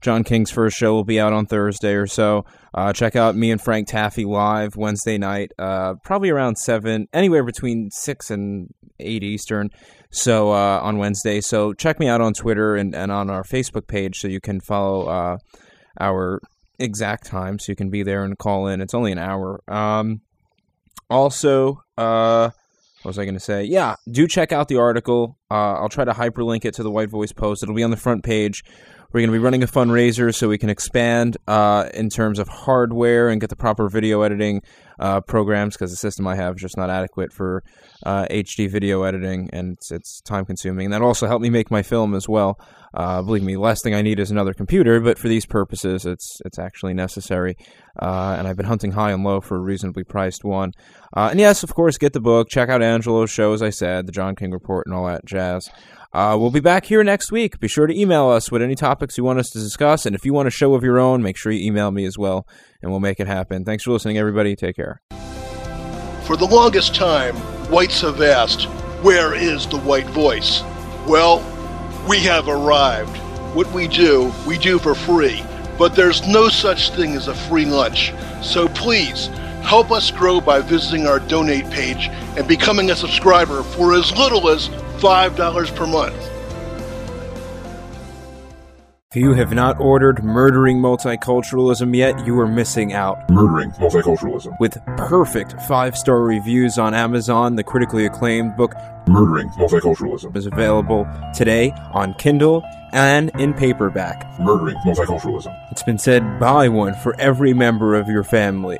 John King's first show will be out on Thursday or so. Uh, check out me and Frank Taffy live Wednesday night, uh, probably around seven, anywhere between six and eight Eastern. So uh, on Wednesday. So check me out on Twitter and, and on our Facebook page so you can follow uh, our exact time so you can be there and call in. It's only an hour. Um, also, uh, what was I going to say? Yeah, do check out the article. Uh, I'll try to hyperlink it to the White Voice post. It'll be on the front page. We're going to be running a fundraiser so we can expand uh, in terms of hardware and get the proper video editing uh, programs because the system I have is just not adequate for uh, HD video editing and it's, it's time consuming. And that also helped me make my film as well. Uh, believe me, last thing I need is another computer, but for these purposes, it's it's actually necessary. Uh, and I've been hunting high and low for a reasonably priced one. Uh, and yes, of course, get the book. Check out Angelo's show, as I said, the John King Report, and all that jazz. Uh, we'll be back here next week. Be sure to email us with any topics you want us to discuss. And if you want a show of your own, make sure you email me as well, and we'll make it happen. Thanks for listening, everybody. Take care. For the longest time, whites have asked, Where is the white voice? Well, we have arrived. What we do, we do for free. But there's no such thing as a free lunch. So please, help us grow by visiting our donate page and becoming a subscriber for as little as $5 per month. If you have not ordered Murdering Multiculturalism yet, you are missing out. Murdering multiculturalism. With perfect five star reviews on Amazon, the critically acclaimed book Murdering multiculturalism. is available today on Kindle and in paperback. Murdering multiculturalism. It's been said buy one for every member of your family.